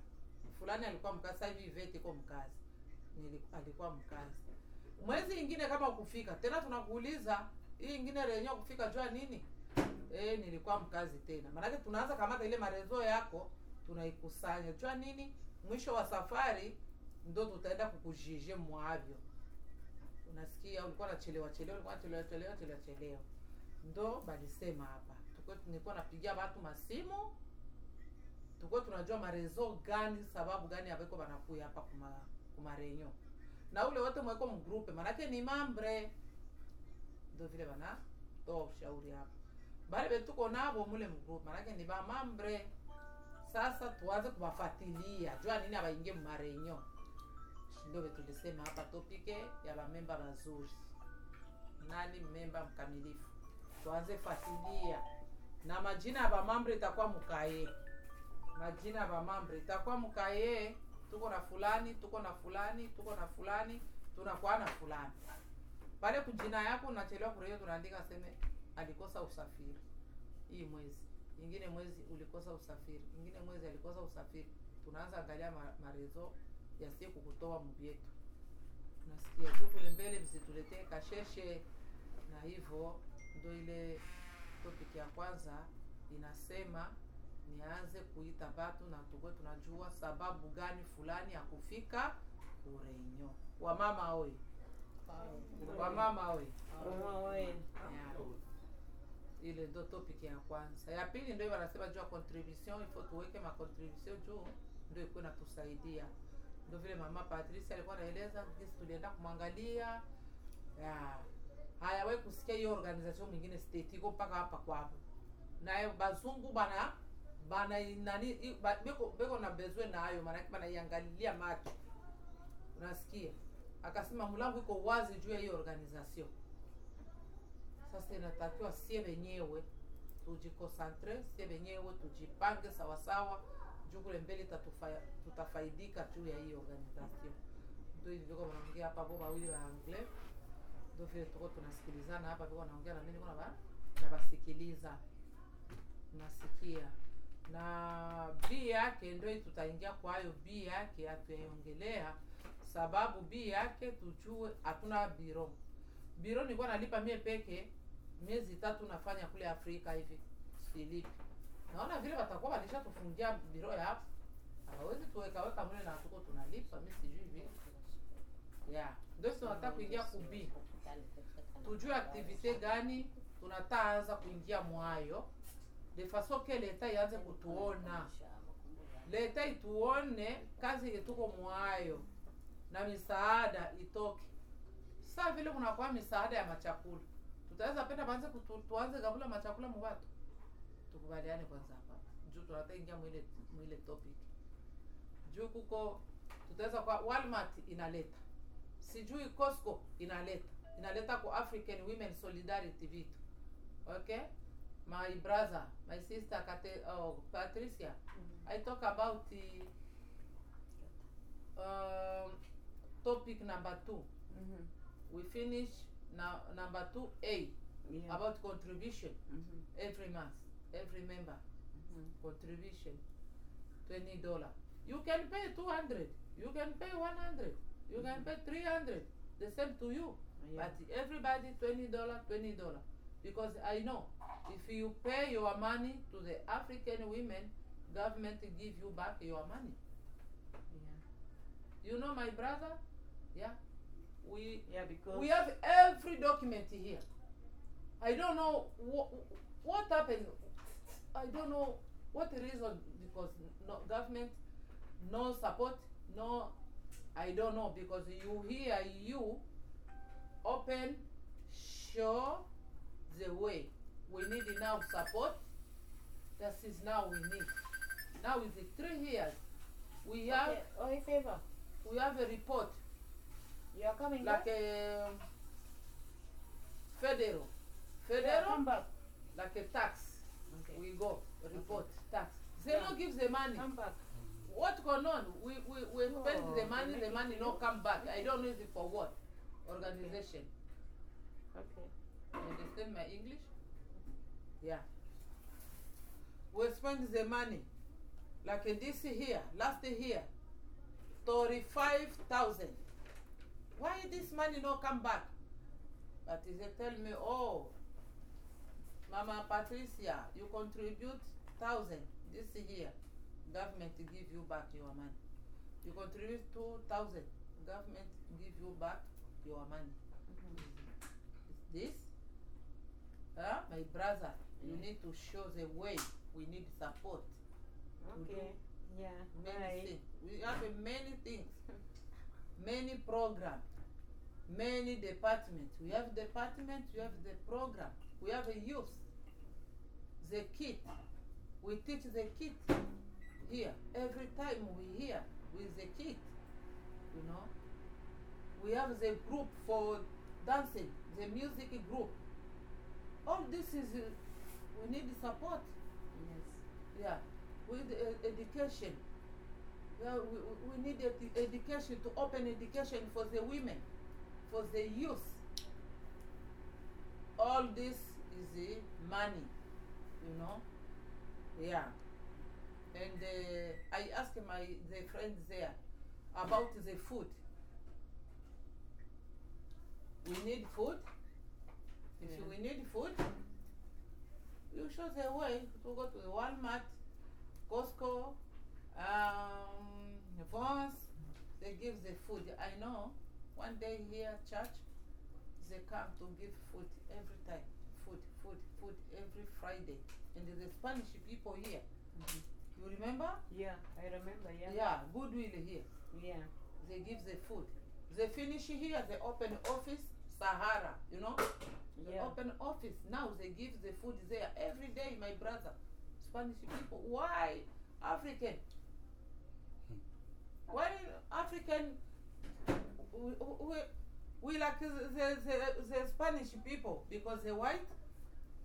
Fulani alikuwa mkazi sasa hivi Ivete iko mkazi. Nilikuwa, alikuwa mkazi mwezi ingine kama ukufika tena tunakuuliza hii ingine renyo kufika jua nini? Eh nilikuwa mkazi tena. Maanake tunaanza kamata ile marezo yako tunaikusanya. Jua nini? Mwisho wa safari ndo tutaenda kukujije mwavyo. Unasikia ulikuwa nachelewa chelewa ulikuwa nachelewa chelewa chelewa chelewa. Ndo balisema hapa. Tuko nilikuwa napigia watu masimu. Tuko tunajua marezo gani sababu gani abeko banakuya hapa kuma kumarenyo na ule wote mweko mgrupe manake ni mambre ndo vile bana toa ushauri hapo, bale betuko nabo mule mgrupe manake ni bamambre sasa tuanze kuwafatilia jua nini abaingie mumarenyo ndio betulisema hapa topike ya bamemba bazuri nani memba mkamilifu tuanze fatilia na majina ya bamambre itakuwa mukaye majina ya bamambre itakuwa mukaye tuko na fulani tuko na fulani tuko na fulani tunakuwa na fulani. Pale kujina yako unachelewa kurejea, tunaandika seme alikosa usafiri. Hii mwezi. Ingine mwezi ulikosa usafiri. Ingine mwezi alikosa usafiri. Tunaanza angalia ma, marezo yasie kukutoa mvyetu, tunasikia tu kule mbele msituletee kasheshe na hivyo ndio ile topic ya kwanza inasema nianze kuita batu na tukwe tunajua sababu gani fulani ya kufika kurenyo wamama oye? Wamama oye? Ile ndo topic ya kwanza. Ya pili ndio wanasema juu ya contribution ifo tuweke ma contribution juu ndio ikuwe natusaidia ndio vile mama Patricia alikuwa anaeleza jinsi tulienda kumwangalia. Ya wewe kusikia hiyo organization mwingine state iko mpaka hapa kwabo naye bazungu bana bana nani beko, beko na bezwe nayo maanake banaiangalilia macho. Unasikia? Akasema mlango iko wazi juu ya hiyo organization. Sasa inatakiwa sie wenyewe tujikonsantre sie wenyewe tujipange sawasawa juu kule mbele tutafaidika juu ya hii organization. Ndio hivi viko wanaongea hapa kwa wawili wa anglais. Ndio vile tuko tunasikilizana hapa viko wanaongea na mimi niko na basikiliza nasikia na b yake ndio tutaingia kwa kwayo b yake hatuyaiongelea sababu b yake tujue hatuna biro. Biro nilikuwa nalipa mie peke miezi tatu nafanya kule afrika hivi silipi. Naona vile watakuwa walishatufungia biro ya hapo hawawezi tuwekaweka mle na tuko tunalipa mi sijui vile yeah. ndio tunataka kuingia kubi tujue aktivite gani tunataanza kuingia mwayo de façon ke leta ianze kutuona leta ituone kazi yetuko tuko mwayo. Na misaada itoke saa vile kunakuwa misaada ya machakula. Tutaweza penda banze tuanze gavula machakula mubatu? Tukubaliane kwanza hapa. Juu tunataingia mwile mwile topic. Juu kuko tutaweza kwa Walmart inaleta. Sijui Costco inaleta. Inaleta ku African Women Solidarity vitu okay my brother my sister Kate, oh, Patricia. I talk about the um, topic number two. Mhm. we finish now number two A Yeah. about contribution. Mhm. every month every member. Mhm. contribution twenty dollar. You can pay two hundred. You can pay one hundred. You can pay three hundred. The same to you. Yeah. but everybody twenty dollar twenty dollar because i know if you pay your money to the african women government give you back your money Yeah. you know my brother yeah we Yeah, because we have every document here. I don't know what what happened. I don't know what reason because no government, no support, no. I don't know because you hear you open show the way. We need enough support. That is now we need. Now with the three years, we have Okay, Oi, favor. we have a report You are coming like back? a federal federal come back. like a tax Okay. we go report tax they Yeah. no give the money Come back. what going on we we, we spend Oh, the money the money it no come back i don't is it for what organization Okay. Understand my english? Yeah. We spend the money. Like in this here last year thirty-five thousand. Why this money no come back? But they tell me oh mama patricia you contribute thousand this year government give you back your money. You contribute two thousand. Government give you back your money. Is this huh? my brother you Yeah. need to show the way we need support Okay. Yeah. many Right. things. We have uh, many things, <laughs> many program, many departments. We have departments, we have the program, we have a youth, the kid. We teach the kid here every time we here with the kid. You know, we have the group for dancing, the music group. All this is uh, we need support. Yes. yeah with uh, education. Yeah, we, we need edu- education to open education for the women for the youth. All this is the money you know? Yeah. And uh, i asked my the friends there about the food. We need food if Yeah. we need food you show the way to go to the Walmart, Costco, um, Vons. They give the food. I know. One day here, church, they come to give food every time. Food, food, food every Friday. And the Spanish people here. You remember? Yeah, I remember. Yeah. Yeah, goodwill here. Yeah. They give the food. They finish here. They open office Sahara. You know. They Yeah. open office now. They give the food there every day. My brother, Spanish people. Why African? Why African? We, we, we like the, the, the Spanish people because the white.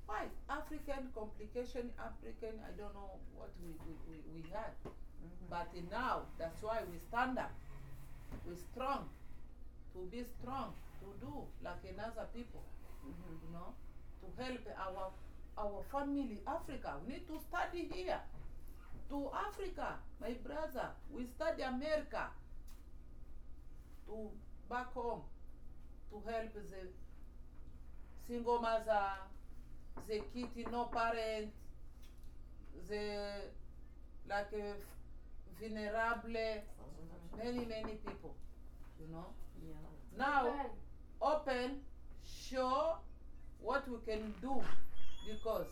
Why African complication? African. I don't know what we we, we, we had. Mhm. But now, that's why we stand up. We're strong. To be strong, to do like another people, Mhm. you know, to help our our family, Africa. We need to study here. To Africa, my brother, we study America. To back home, to help the single mother, the kid no parent, the like uh, vulnerable, many many people, you know. Yeah. Now open, show what we can do because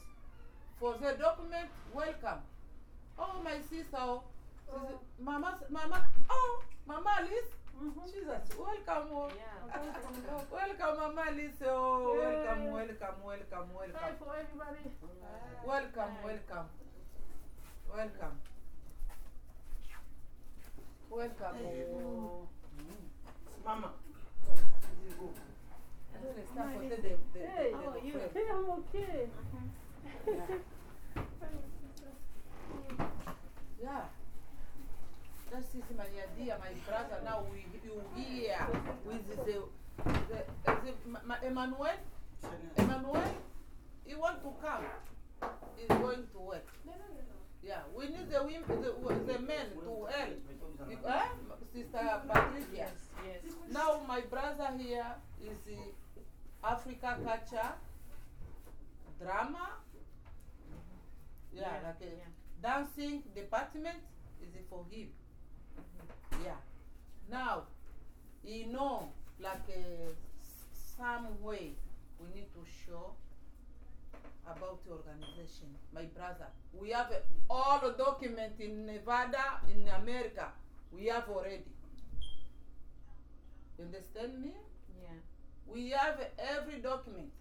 for the document, welcome. Oh my sister, oh, sister- oh. mama, mama, oh, mama Alice, mm-hmm. Jesus, welcome, oh. Yeah. <laughs> welcome, mama Alice, oh, Yay. welcome, welcome, welcome, Hi for everybody. Ah. welcome, welcome, welcome, welcome. Oh. Mama. Hey, how are you? friend. Hey, I'm okay. Yeah. That is my idea, my brother. Now we you here with the the, the, Ma- Ma- Emmanuel. Emmanuel, he want to come. He's going to work. Yeah, we need the women, the, the men to help. Be- eh? Sister Patricia. Yes, yes. Now my brother here is uh, Africa culture, drama. Yeah, Yeah, like a yeah. dancing department is for him. Yeah. Now, you know, like uh, some way we need to show about the organization. My brother, we have uh, all the document in Nevada, in America. We have already. You understand me? Yeah. We have every document.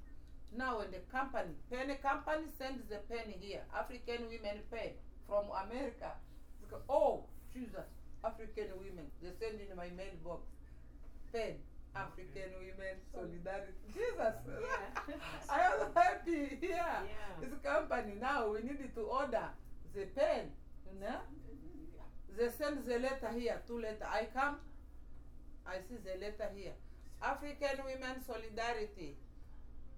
Now when the company, pen company sends the pen here, African women pen from America. Oh, Jesus, African women. They send in my mailbox. Pen, African women, solidarity. Jesus. <laughs> I am happy. here. Yeah. It's a company. Now we need to order the pen. You know? They send the letter here, two letter. I come, I see the letter here. African Women Solidarity.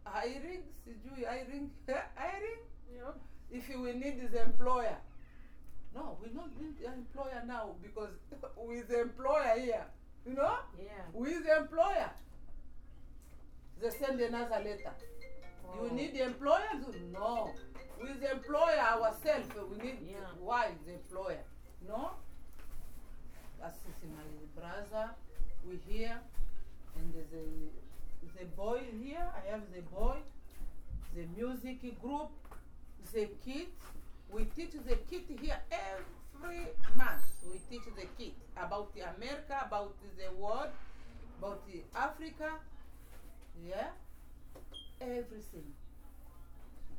Hiring, sijui hiring, hiring. <laughs> Yep. If you will need the employer. No, we don't need the employer now because <laughs> with the employer here, you know, Yeah. with the employer, they send another letter. You Oh. need the employer? No. With the employer ourselves, we need Yeah. why the employer? No? That is my brother. We here, and a the boy here. I have the boy, the music group, the kid. We teach the kid here every month. We teach the kid about the America, about the world, about the Africa. Yeah, everything.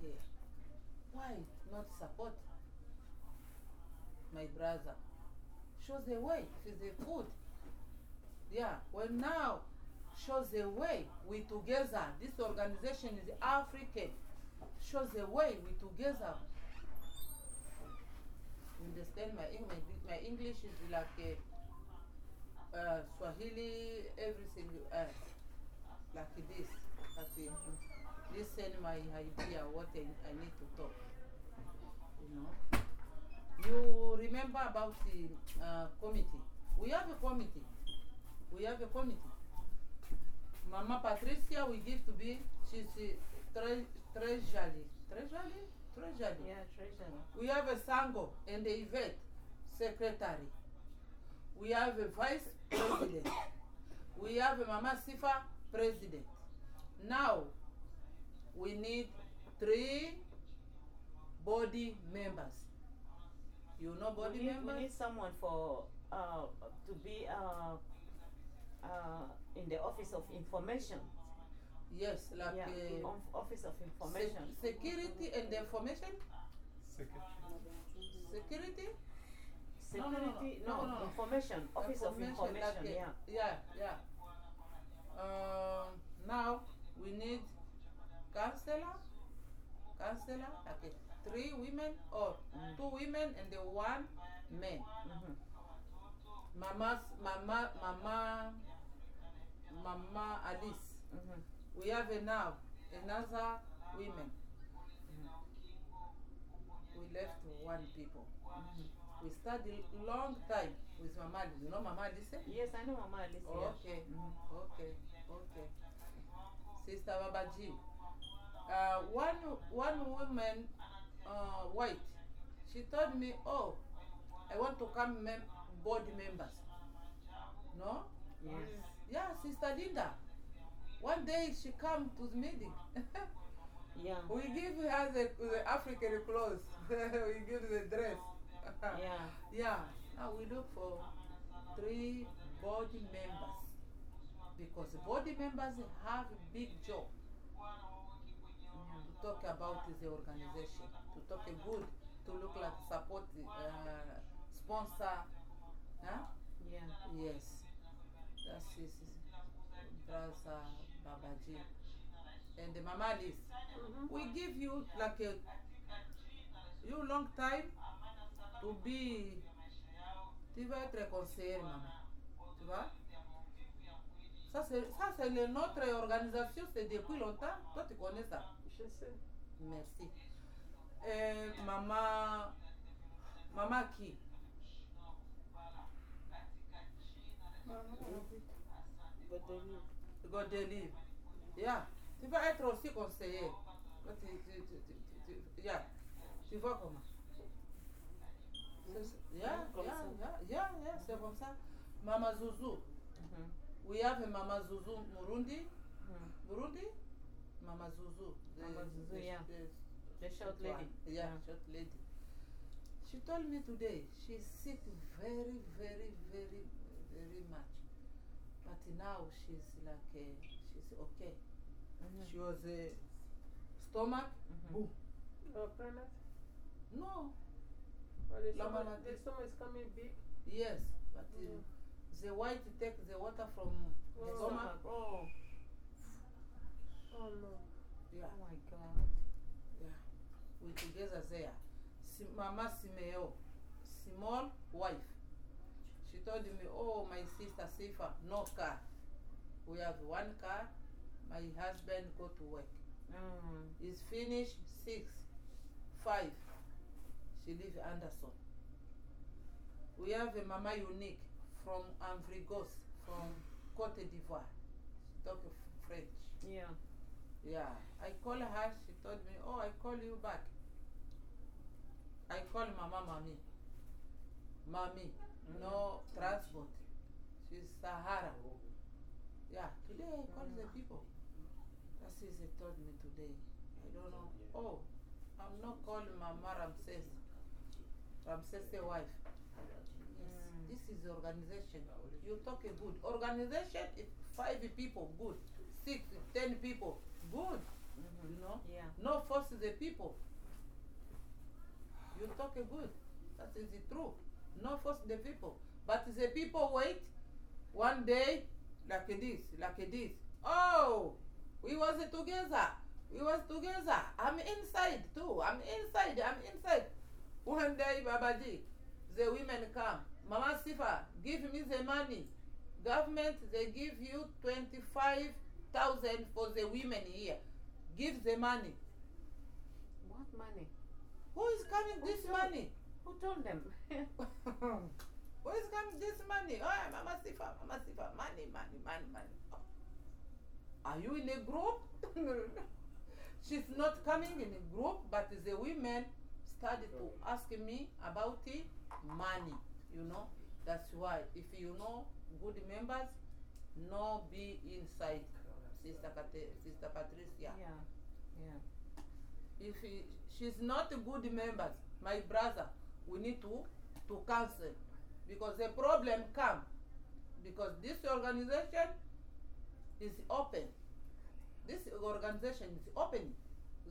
Yeah. Why not support my brother? Show the way with the food. Yeah, well now shows the way we together. This organization is African. Shows the way we together. Understand my Eng- my, English is like a, uh, Swahili, everything uh, like this. Like uh, listen my idea what I, I need to talk. You know. You remember about the uh, committee? We have a committee. We have a committee. Mama Patricia, we give to be, she's tre- treasury. Treasury? Treasury. Yeah, treasure. We have a Sango and the Yvette, secretary. We have a vice president. we have a Mama Sifa, president. Now, we need three body members. You know body we need, members? We need someone for uh, to be uh, uh, in the office of information. yes, like yeah, uh, of- office of sec- information. security and information. Secretary. Security? No, no, no, Security, no, no, no, no. information, office of information. like, uh, yeah. Yeah, yeah. Um, now we need counselor, counselor, okay, three women or Mm. two women and the one man. Mhm. Mama's mama, mama, mama Alice. Mhm. We have a now another women. We left one people. We studied long time with Mama Alice. You know Mama Alice? Yes, I know Mama Alice. yeah. Okay, Mhm. okay, okay. Sister Babaji, Uh, one one woman, uh, white, she told me, "Oh, I want to come mem- board members." No? Yes. Yeah, Sister Linda. One day she come to the meeting. <laughs> Yeah. we give her the, the African clothes. <laughs> we give the dress. <laughs> Yeah. Yeah. Now we look for three body members because body members have a big job to talk about the organization, to talk a good, to look like support the uh, sponsor. Huh? Yeah. Yes. That's his brother Babaji. And the Mama Liz. We give you like a you long time to be tu vas être conseiller maman. Tu vois? Ça c'est ça c'est notre organisation, c'est depuis longtemps. Toi tu connais ça? Je sais. Merci. Euh, maman maman qui? Godeli. Godeli. Yeah. Tu vas être aussi conseiller. Toi, Tu, tu, tu, tu, yeah. tu vois comment? Yeah, Comme yeah, yeah, yeah, yeah, c'est comme ça. Mama Zuzu. Mhm. We have Mama Zuzu Murundi. Mhm. Burundi? Mama Zuzu. the- Mama Zuzu, the- yeah. the- The short lady. Yeah, Yeah. short lady. She told me today she's sick very, very, very, very much. But now she's like, uh, she's okay. Mhm. She was a stomach, Mhm. boom. Oh, pregnant? No, Or the La stomach, maladie. the stomach is coming big? yes, but uh, Mm. the white take the water from the Oh. stomach. Oh. Oh no. Yeah, Oh my God. yeah. We together there. Si, Mama Simeo, small wife. She told me, oh, my sister Sifa, no car. We have one car. My husband go to work. Mm. It's finished six, five. She live Anderson. We have a Mama Unique from Amvrigos, from Cote d'Ivoire. She talk French. Yeah. Yeah. I call her, she told me, oh, I call you back. I call Mama Mami. Mami, no transport. She's Sahara. Yeah, today I call the people. That's what they told me today. I don't know. Oh, I'm not calling Mama Ramses. Ramses' wife. Yes, Mm. this is organization. You talk a good organization. If five people, good. Six, ten people, good. You know. Yeah. No force the people. You talk a good. That is the truth. No force the people. But the people wait one day like this, like this. Oh, we was together. We was together. I'm inside too. I'm inside. I'm inside. One day, Babaji, the women come. Mama Sifa, give me the money. Government, they give you 25,000 for the women here. Give the money. What money? Who is coming this money? Who told them? <laughs> Who is coming this money? Oh, Mama Sifa, Mama Sifa, money, money, money, money. Oh. Are you in a group? <laughs> She's not coming in a group, but the women started to ask me about the money. You know, that's why if you know good members, no be inside, Sister Kate, Sister Patricia. yeah. Yeah. if he, she's not a good member my brother we need to to cancel. Because the problem come. Because this organization is open. This organization is open.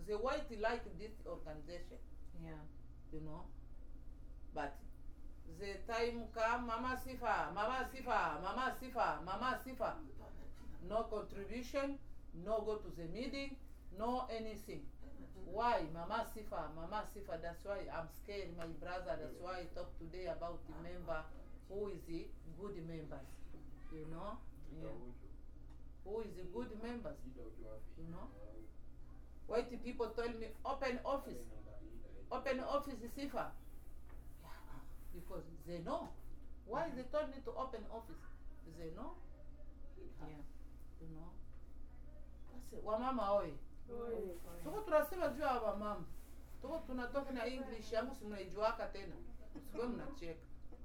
The white like this organization. Yeah. you know? But the time come mama sifa mama sifa mama sifa mama sifa. No contribution no go to the meeting no anything why mama sifa mama sifa that's why i'm scared my brother that's why i talk today about the member who is the good members you know Yeah. who is the good members you know white people told me open office open office sifa Yeah, because they know why they told me to open office they know Yeah. you know. That's it. Wamama oye. Tuko tunasema juu ya wamama tuko tunatoka na english. Yangu si mnaijuaka tena. Msikwe mnacheka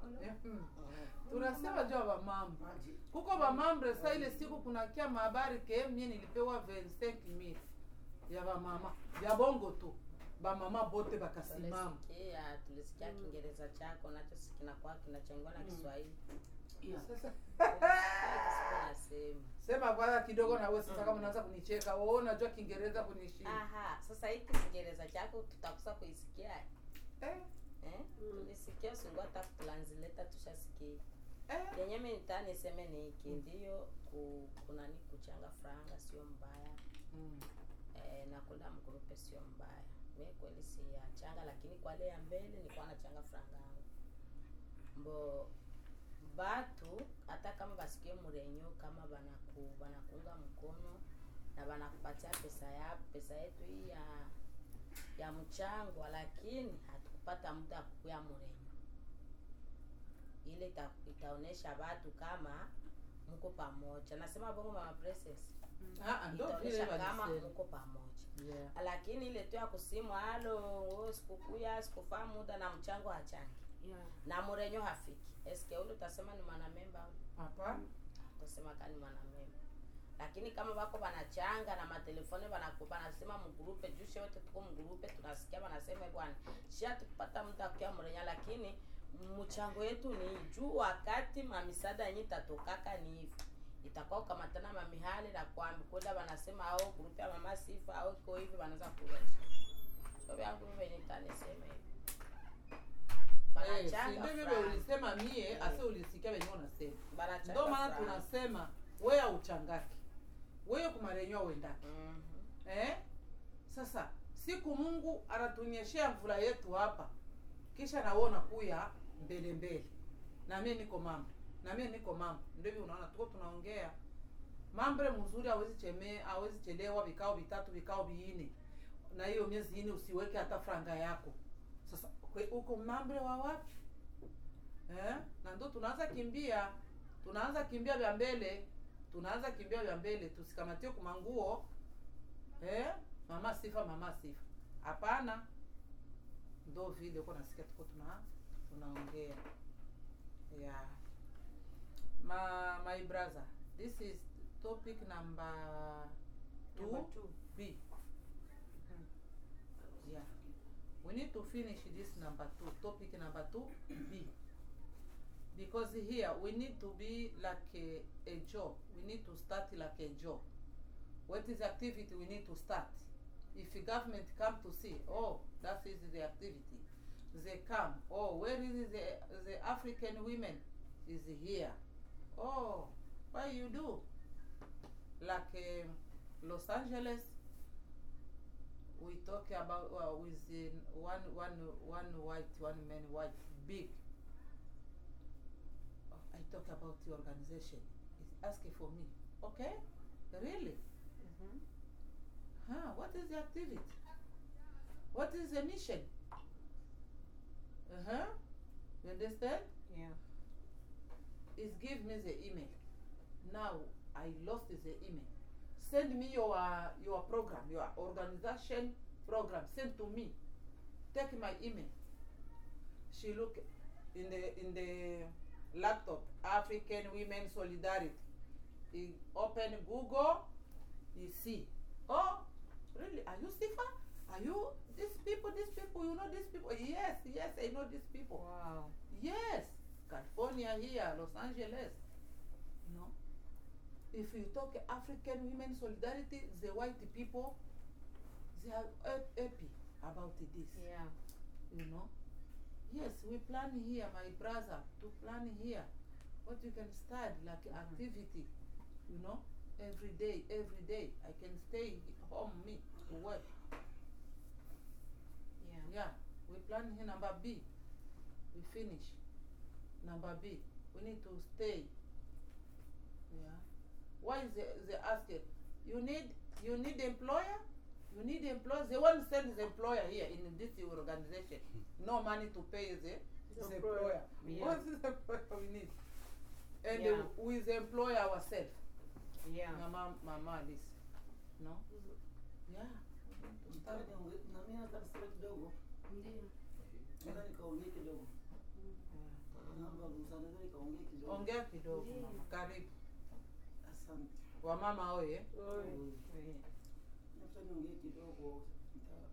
<laughs> tunasema juu ya wamama kuko wamambre sa ile siku kunakia mahabari ke mie nilipewa 25000 ya wamama ya bongo tu. Bamama bote bakasimama tulisikia tulisikia kiingereza chako nacho kinakuwa kinachangwa na kiswahili sasa. <laughs> Sema kwanza kidogo na wewe sasa kama unaanza kunicheka wewe unajua kiingereza kunishinda. Aha sasa hiki kiingereza chako tutakosa kuisikia? Eh, eh? tulisikia singo hata kutranslate tushasikia eh. yenye mimi nitani sema ni hiki ndio ku, kunani kuchanga franga sio mbaya. Mm. eh, na kula mgrupe sio mbaya. Mi kweli si ya changa, lakini kwa ile ya mbele nilikuwa nachanga franga yangu. Mbo batu hata kama basikie murenyo kama banaku banakuunga mkono na banakupatia pesa ya pesa yetu hii ya ya mchango lakini hatukupata muda ya kukuya murenyo ile ita, itaonesha batu kama mko pamoja. Nasema bongo mama princess. Ah, ah, ndo itaonesha kama mko pamoja. Yeah. lakini ile tu ya kusimu halo oh, sikukuya sikufaa muda na mchango hachangi Yeah. na murenyo hafiki. Eske ule utasema ni mwanamemba? Ule Hapa utasema kani mwanamemba. Lakini kama wako wanachanga na matelefone wanasema mgrupe jushe wote tuko mgrupe tunasikia wanasema bwana shia tukupata muda kuya murenya lakini mchango yetu ni juu wakati mamisada yenye itatokaka ni hivi. Itakuwa ukamatana mamihali na kwambi kuda wanasema au grupe ya mama sifa au iko hivi wanaweza kuweza so vyangu venye tanisema hivi ndio vile ulisema mie ase ulisikia wenyewe unasema. Banachanga ndo maana tunasema wewe auchangaki wewe kumarenyo wendaki -hmm. eh? sasa siku mungu anatunyeshea mvula yetu hapa kisha nawona kuya mbele mbele. Na mie niko mama na mie niko mama ndio hivyo unaona tuko tunaongea. Mambre mzuri awezi cheme awezi chelewa vikao vitatu vikao viine na hiyo miezi ine usiweke hata franga yako. Sasa kwe- uko mambre wa wapi eh? na ndo tunaanza kimbia tunaanza kimbia vya mbele tunaanza kimbia vya mbele tusikamatie kumanguo eh? mama sifa mama sifa hapana ndo vile uko nasikia tuko tuna tunaongea yeah. Ma, my brother this is topic number two, Number two. b yeah we need to finish this number two topic number two b. Because here we need to be like a, a job. We need to start like a job. What is activity we need to start? If the government come to see oh that is the activity. They come oh where is the, the african women? Is here. Oh what you do? Like um, los angeles we talk about uh, with uh, one one one white one man white big Oh, i talk about the organization it's asking for me okay really Mhm. Huh, what is the activity? What is the mission? Uh-huh. You understand? Yeah. Is give me the email. Now I lost the email. Send me your uh, your program, your organization program. Send to me. Take my email. She look in the in the laptop. African Women Solidarity. He open Google. You see. Oh, really? Are you Sifa? Are you these people? These people? You know these people? Yes, yes, I know these people. Wow. Yes, California here, Los Angeles. If you talk African women solidarity, the white people, they are happy about this. Yeah. You know. Yes, we plan here, my brother, to plan here. What you can start like mm. activity, you know, every day, every day. I can stay home me to work. Yeah. Yeah, we plan here number B. We finish. Number B. We need to stay. Yeah. Why is they, they asking? You need you need employer? You need employer. They want to send the employer here in this organization. No money to pay the, the employer. Yeah. What is the employer we need? And Yeah. uh, we the employer ourselves. Yeah. Mama Mama Alice. No? Yeah. Nataka niongee- na mimi nataka niseme kidogo. Nataka nikaongee kidogo. Naomba ruhusa, naweza nikaongee kidogo. Ongea kidogo. Karibu. Wamama oye, hata niongee kidogo,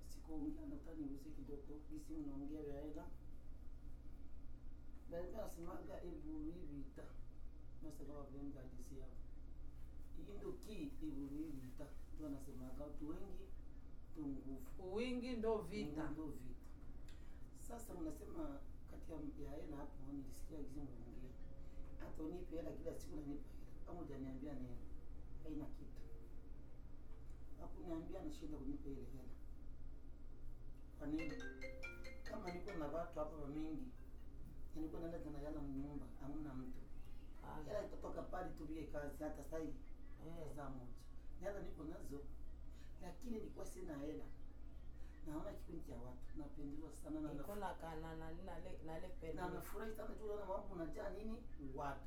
sikuongea hata niuze kidogo, gisi mnaongea vya hela. Bende asimaga iburi nasema wavenga yaani disi yao indo ki iburi vita anasemaga watu wengi ndio nguvu. Wingi vita. Ndio vita. Sasa mnasema kati ya hela hapo, nilisikia gizi mnaongea, hata hela kila siku nanipa kama hujaniambia neno. Haina kitu. Hakuniambia nashinda kunipa ile hela. Kwa nini? Kama niko na watu hapa wa mingi, nilikuwa naenda tena yana mnyumba, hamna mtu. Hela itatoka pale tubie kazi hata sasa hivi. Saa moja. Hela niko nazo. Lakini nilikuwa sina hela. Naona kikundi cha watu napendelewa sana na na na na nafurahi sana tu na mambo unajaa nini watu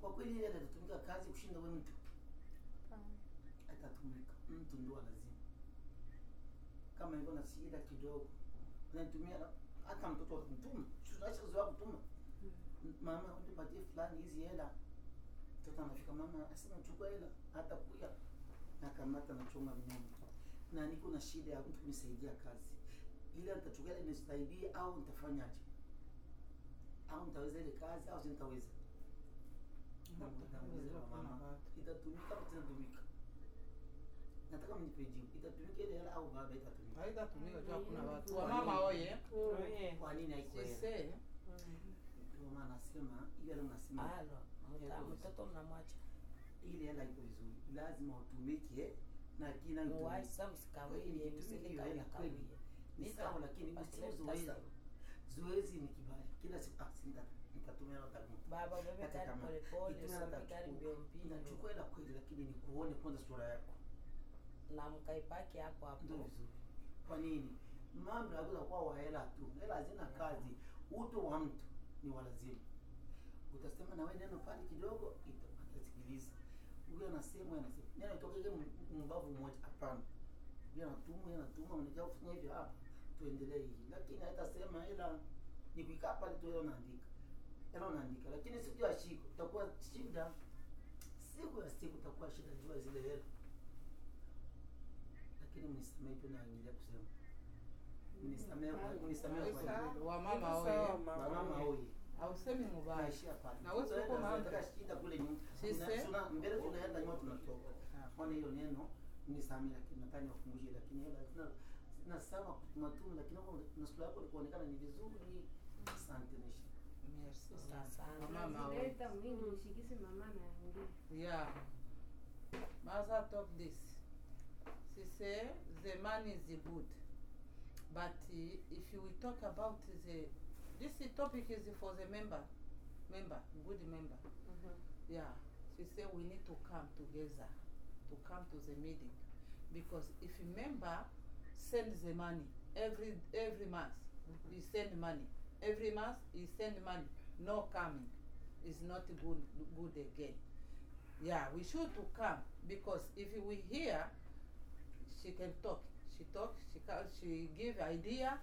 kwa kweli ile atatumika kazi kushinda we mtu. Atatumika. Mtu ndio lazima. Kama na shida kidogo hata mtoto atamtuma. Tunaacha zoea kutuma mama unipatie fulani hizi hela. Mtoto anafika mama asema chukua hela hata kuya. Na kamata na chonga mnyama. na niko na shida ya mtu kunisaidia kazi. Ile nitachukua ile nisaidie au nitafanyaje? Au nitaweza ile kazi au itatumika au itatumika nataka mnipe jibu itatumika ile hela au baba itatumika Haitatumika tu, hakuna watu. Wamama oye. kwa nini haiko ndio maana nasema hiyo hela unasema Halo, mtoto mnamwacha ile hela iko vizuri lazima utumike na kila mtu. sasa msikawie Kweli, msile hela kweli. ni sawa lakini Basi zoezi. ni kibaya kila siku ah sinda nitatumia hata kama baba bebe polepole itumia hata gari mbio mbio nachukua hela kweli lakini ni kuone kwanza sura yako. Na mkaipaki hapo ndio vizuri. Kwa nini? Mambo yanaweza kuwa wa hela tu. Hela hazina kazi. Utu wa mtu ni walazimu, utasema na wewe neno pale kidogo ita- atasikiliza. Huyu anasema anasema. Neno itokeke mbavu mmoja. Hapana. Yeye anatuma yeye anatuma unajua kufanya hivyo. Hapa tuendelee hivi. Lakini haitasema ila ni kuikaa pale tu yeye unaandika hela unaandika lakini siku ya siku utakuwa shida siku ya siku utakuwa shida jua zile hela lakini mnisamehe tu naingilia kusema mnisamehe mnisamehe kwa hiyo wa mama sawa, oye. mama. mama oye Hausemi mubaya. naishia pale Na wewe uko mahali. shida kule nyuma Sisi? Mbele tunaenda nyuma tunatoka Ah. ona hiyo neno mnisamehe lakini nataka niwakumbushe lakini hela sina sina sawa matuma lakini kama na sura yako kuonekana ni vizuri asante naishi Merci Sana. sana. Wamama oye. Zileta mingi nishikise mama na. Yeah. Maza talk this. She say the man is the good. But uh, if you will talk about the this topic is for the member, member, good member. Yeah. She say we need to come together, to come to the meeting, because if a member send the money every every month, he send money every month he send money, no coming, is not good good again. Yeah, we should to come because if we hear, she can talk. She talk. She can. She give idea,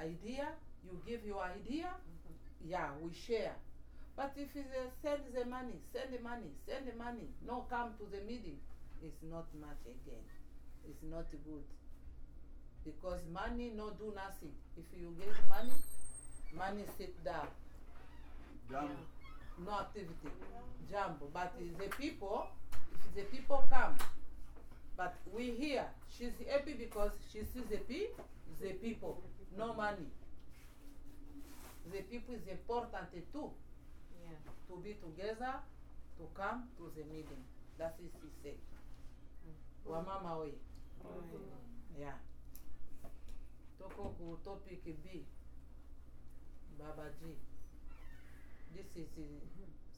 idea. You give your idea. Mm-hmm. Yeah, we share. But if you send the money, send the money, send the money, no come to the meeting, it's not much again. It's not good. Because money no do nothing. If you give money, money sit down. Jambo. no activity. Jambo. But the people the people come but we here she's happy because she sees the pe the people. No money. The people is important too. Yeah. To be together to come to the meeting. That is she said. Mm. Wamama oye mm. Yeah. Toko ku topic B. Baba G. This is the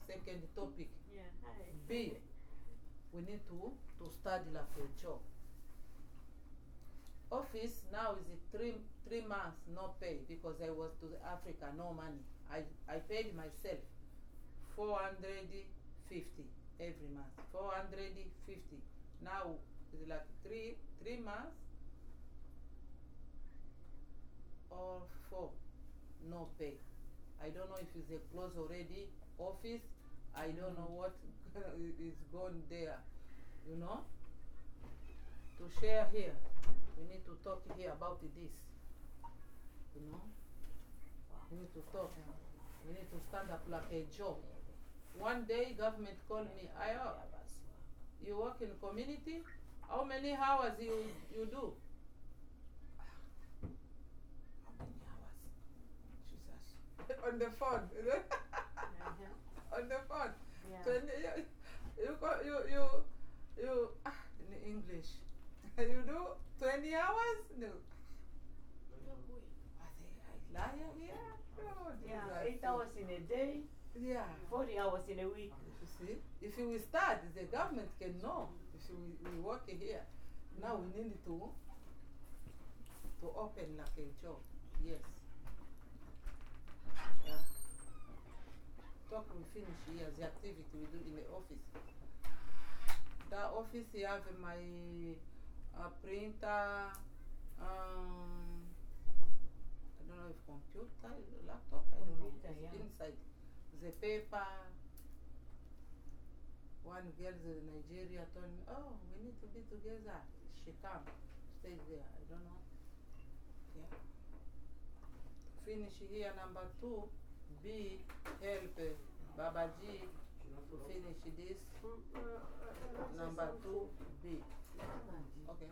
second topic. Yeah, hi. B. We need to to study like a job. Office now is three three months no pay because I was to Africa no money. I I paid myself four hundred fifty every month. Four hundred fifty. Now it's like three three months or four no pay. I don't know if it's a close already office. I don't know mm. what <laughs> is going there. You know? To share here. We need to talk here about this. You know? We need to talk. We need to stand up like a job. One day government called me, Ayo, you work in community? How many hours you you do? How many hours? Jesus. <laughs> On the phone. Uh-huh. <laughs> On the phone. Yeah. Twenty, you, you, go- you, you, you, ah, in English. <laughs> you do 20 hours? No. Are they liar here? Oh, Yeah, eight hours in a day, Yeah. 40 hours in a week. You see, if you will start, the government can know if you we work here. Now we need to to open like a job. Yes. Yeah. Talk we finish here the activity we do in the office. The office have my uh, printer, um, I don't know if computer, laptop, I don't know. Yeah. Inside the paper. One girl in Nigeria told me, oh, we need to be together. She come, stays there. I don't know. Yeah. Finish here, number two. B, help Baba G finish this. Number two, B. Okay.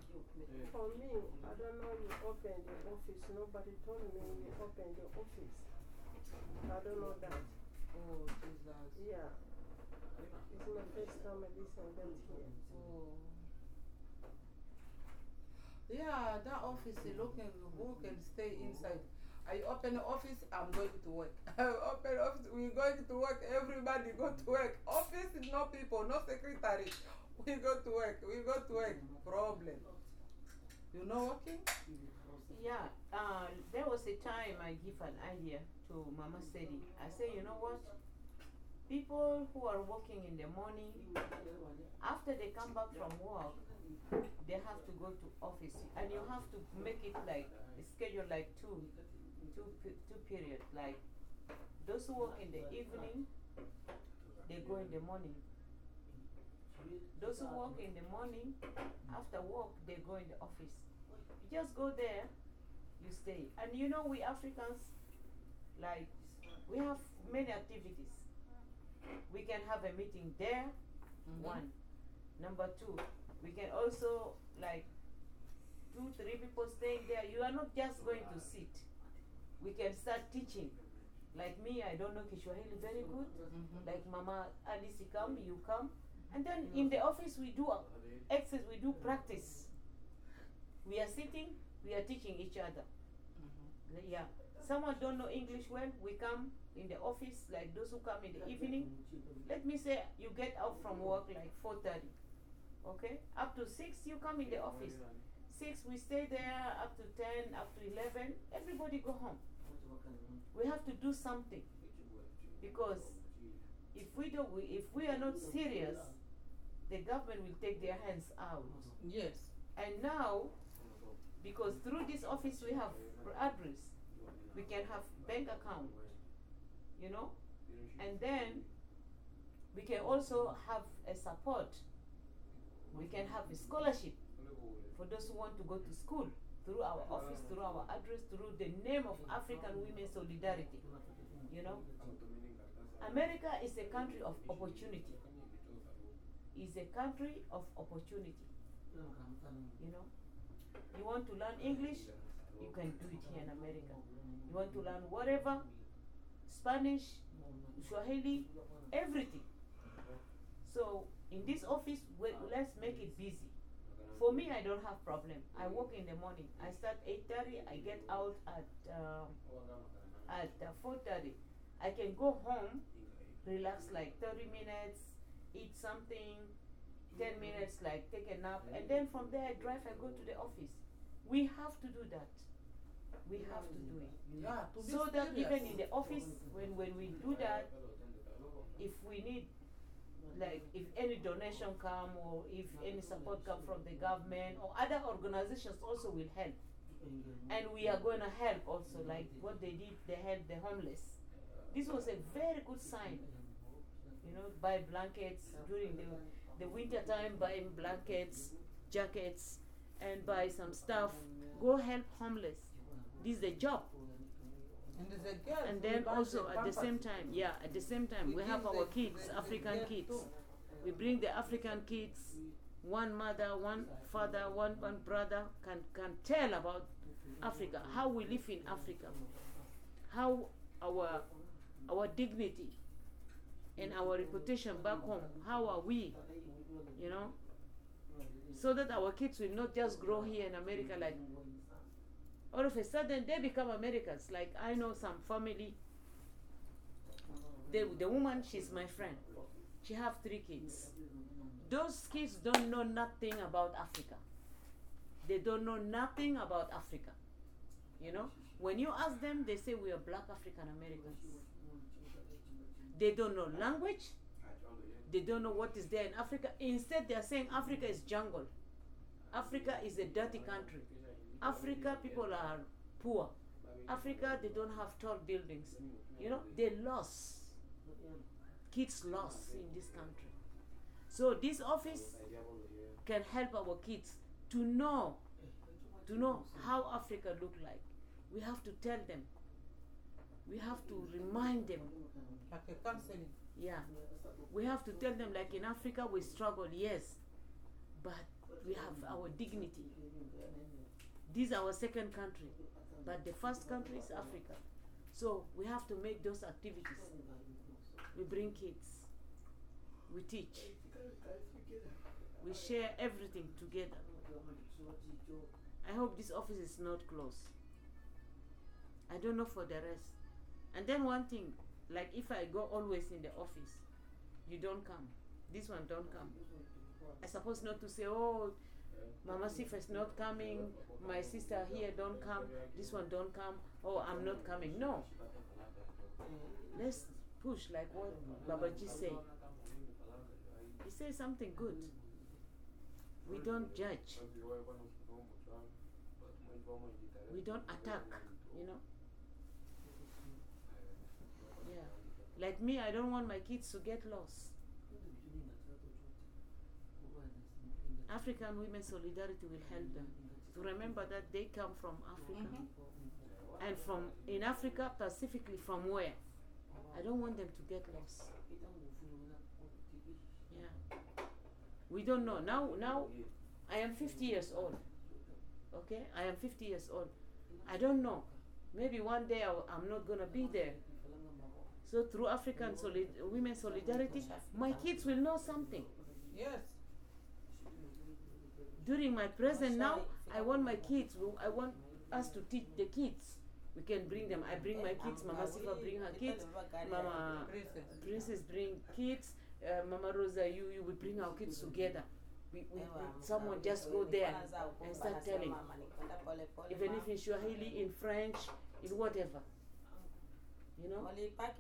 For me, I don't know you open the office. Nobody told me you open the office. I don't know that. Oh, Jesus. Yeah. It's my first time I listen that here. Oh. Yeah, that office is looking who can stay inside. I open office, I'm going to work. <laughs> I open office, we're going to work, everybody go to work. Office, is no people, no secretary. We go to work, we go to work. Problem. You know working? Yeah, uh, there was a time I give an idea to Mama Steady. I say, you know what? People who are working in the morning, after they come back from work, they have to go to office, and you have to make it like schedule like two, two, two periods. Like those who work in the evening, they go in the morning. Those who work in the morning, after work, they go in the office. You just go there, you stay. And you know, we Africans, like, we have many activities. We can have a meeting there, mm-hmm. one. Number two, we can also, like, two, three people staying there. You are not just going to sit. We can start teaching. Like me, I don't know Kiswahili very good. Mm-hmm. Like Mama Alice come, you come. And then mm-hmm. in the office, we do uh, exercise, we do practice. We are sitting, we are teaching each other. Mm-hmm. Yeah. Someone don't know English well, we come in the office, like those who come in the evening. Let me say you get out from work like 4.30. Okay? Up to 6, you come in the office. 6, we stay there up to 10, up to 11. Everybody go home. We have to do something. Because if we don't, we, if we are not serious, the government will take their hands out. Yes. And now, because through this office we have address, we can have bank account, you know, and then we can also have a support. We can have a scholarship for those who want to go to school through our office, through our address, through the name of African Women Solidarity. You know, America is a country of opportunity. Is a country of opportunity. You know, you want to learn English, you can do it here in America. You want to learn whatever, Spanish, Swahili, everything. So in this office, we, let's make it busy. For me, I don't have problem. I work in the morning. I start eight thirty. I get out at um, at uh, four thirty. I can go home, relax like thirty minutes, eat something, ten minutes like take a nap, and then from there I drive. I go to the office. We have to do that. We have to do it. Yeah, to So that even in the office, when when we do that, if we need like if any donation come or if any support come from the government or other organizations also will help. And we are going to help also like what they did they helped the homeless. This was a very good sign you know buy blankets during the the winter time buying blankets jackets and buy some stuff. Go help homeless. This is a job And there's a girl. and then also at the same time yeah at the same time We we have our the- kids the- african kids too. we bring the african kids one mother one father one one brother can can tell about africa how we live in africa how our our dignity and our reputation back home how are we you know so that our kids will not just grow here in america like all of a sudden they become americans. Like i know some family. The, the woman she's my friend. She have three kids. Those kids don't know nothing about africa. They don't know nothing about africa. You know? When you ask them they say we are black african americans. They don't know language. They don't know what is there in africa. Instead they are saying africa is jungle. Africa is a dirty country africa people are poor. Africa they don't have tall buildings. You know they lost. Kids lost in this country. So this office can help our kids to know to know how africa look like. We have to tell them. We have to remind them. Like a counseling. yeah. We have to tell them like in africa we struggle yes but we have our dignity this is our second country but the first country is africa. So we have to make those activities. We bring kids. We teach. We share everything together. I hope this office is not closed. I don't know for the rest. And then one thing like if i go always in the office you don't come. This one don't come. I suppose not to say oh mama sifa is not coming my sister here don't come this one don't come oh i'm not coming. No. Let's push like what babaji say. He says something good. We don't judge. We don't attack you know? Yeah. Like me i don't want my kids to get lost african women solidarity will help them to remember that they come from africa. Mm-hmm. And from in africa specifically from where? I don't want them to get lost. Yeah. We don't know. Now now i am 50 years old. Okay? I am 50 years old. I don't know. Maybe one day I'll, i'm not gonna be there. So through african solid, women solidarity my kids will know something. Yes. During my present now i want my kids i want us to teach the kids. We can bring them. I bring my kids mama sifa bring her kids mama Princess. princess bring kids uh, mama rosa you you will bring our kids together. We, we, we, someone just go there and start telling. even if in swahili in french in whatever you know?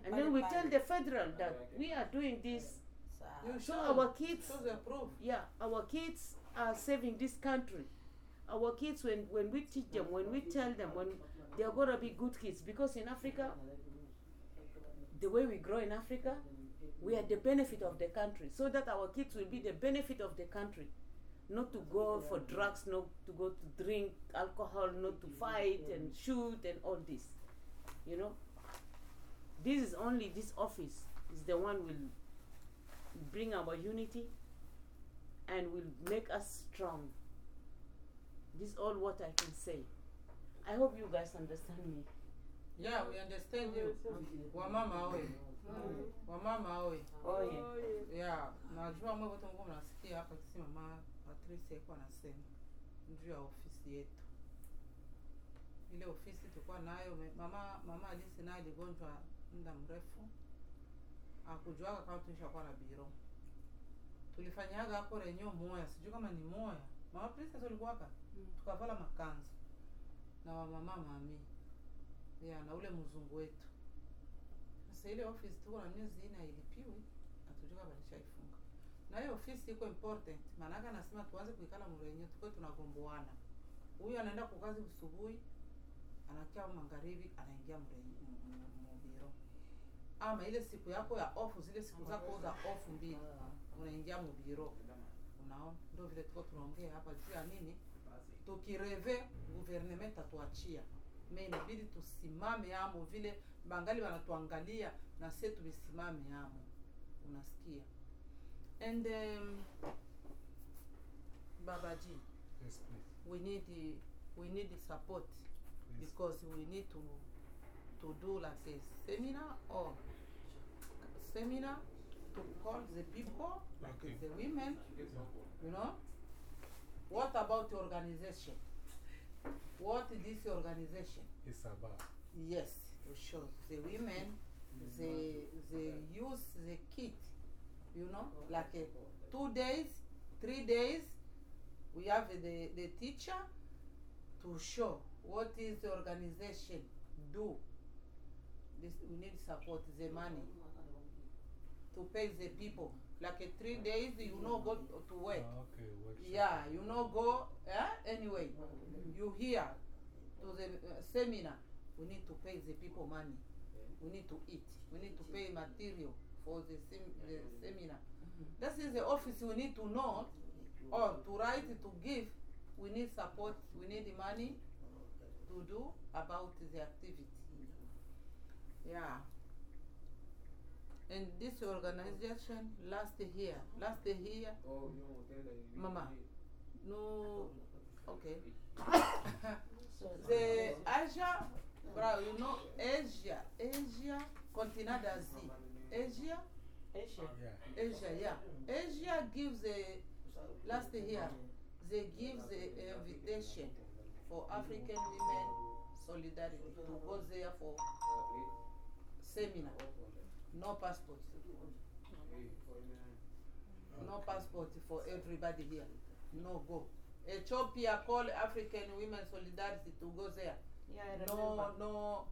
And then we tell the federal that we are doing this. You so show. our kids. Show the proof. yeah our kids are saving this country. Our kids when when we teach them when we tell them when they are going to be good kids because in africa the way we grow in africa we are the benefit of the country so that our kids will be the benefit of the country. Not to go for drugs not to go to drink alcohol not to fight and shoot and all this you know? This is only this office is the one will bring our unity and will make us strong. This is all what I can say. I hope you guys understand me. Yeah, we understand you. Wamama oye. Mm. Wamama oye. Oh yeah. Yeah, najua mwe wote mko mnasikia hapa kisi mama Patrice alikuwa anasema juu ya ofisi yetu. Ile ofisi tulikuwa nayo, me- mama mama Alisi naye aligonjwa muda mrefu, akujuaga kama tulishakuwa na biro. Tulifanyaga hapo renyo moya, sijui kama ni moya. Mama Princess ulikuwaka? Mm. Tukavala makanzu na wamama mami ya na ule mzungu wetu. Sasa ile office tuko na miezi na ilipiwi atujua kama nishaifunga. Na hiyo ofisi iko important, maanake anasema tuanze kuikala mrenyo, tuko tunagomboana. Huyu anaenda kwa kazi usubuhi, anakia magharibi, anaingia mrenyo mubiro. Ama ile siku yako ya off, zile siku zako za off mbili, unaingia mubiro. Unaona, ndio vile tuko tunaongea hapa juu ya nini, tukireve gouvernement tatuachia me inabidi tusimame amo vile bangali wanatuangalia na sie tulisimame amo unasikia? And um, babaji Yes, we need we need the support yes, because we need to to do like a seminar or seminar to call the people like Okay. the women you know? What about the organization? What is this organization? It's about. yes to show the women the the use the kit you know? Like a two days three days we have the the teacher to show what is the organization do. This we need support the money to pay the people. Like a three days you know go to work. Ah, okay, workshop. yeah you know go eh? anyway you here to the uh, seminar. We need to pay the people money. We need to eat. We need to pay material for the, sem- the seminar. This is the office we need to know or to write to give. We need support. We need the money to do about the activity. Yeah and this organization last year. Last year mama. no. Okay. The asia bro you know asia asia continent d'asie asia? Asia. Yeah. asia yeah. Asia gives a last year they give the invitation for african women solidarity to go there for seminar no passport. No passport for everybody here. No go. Ethiopia call african women solidarity to go there. Yeah, I no no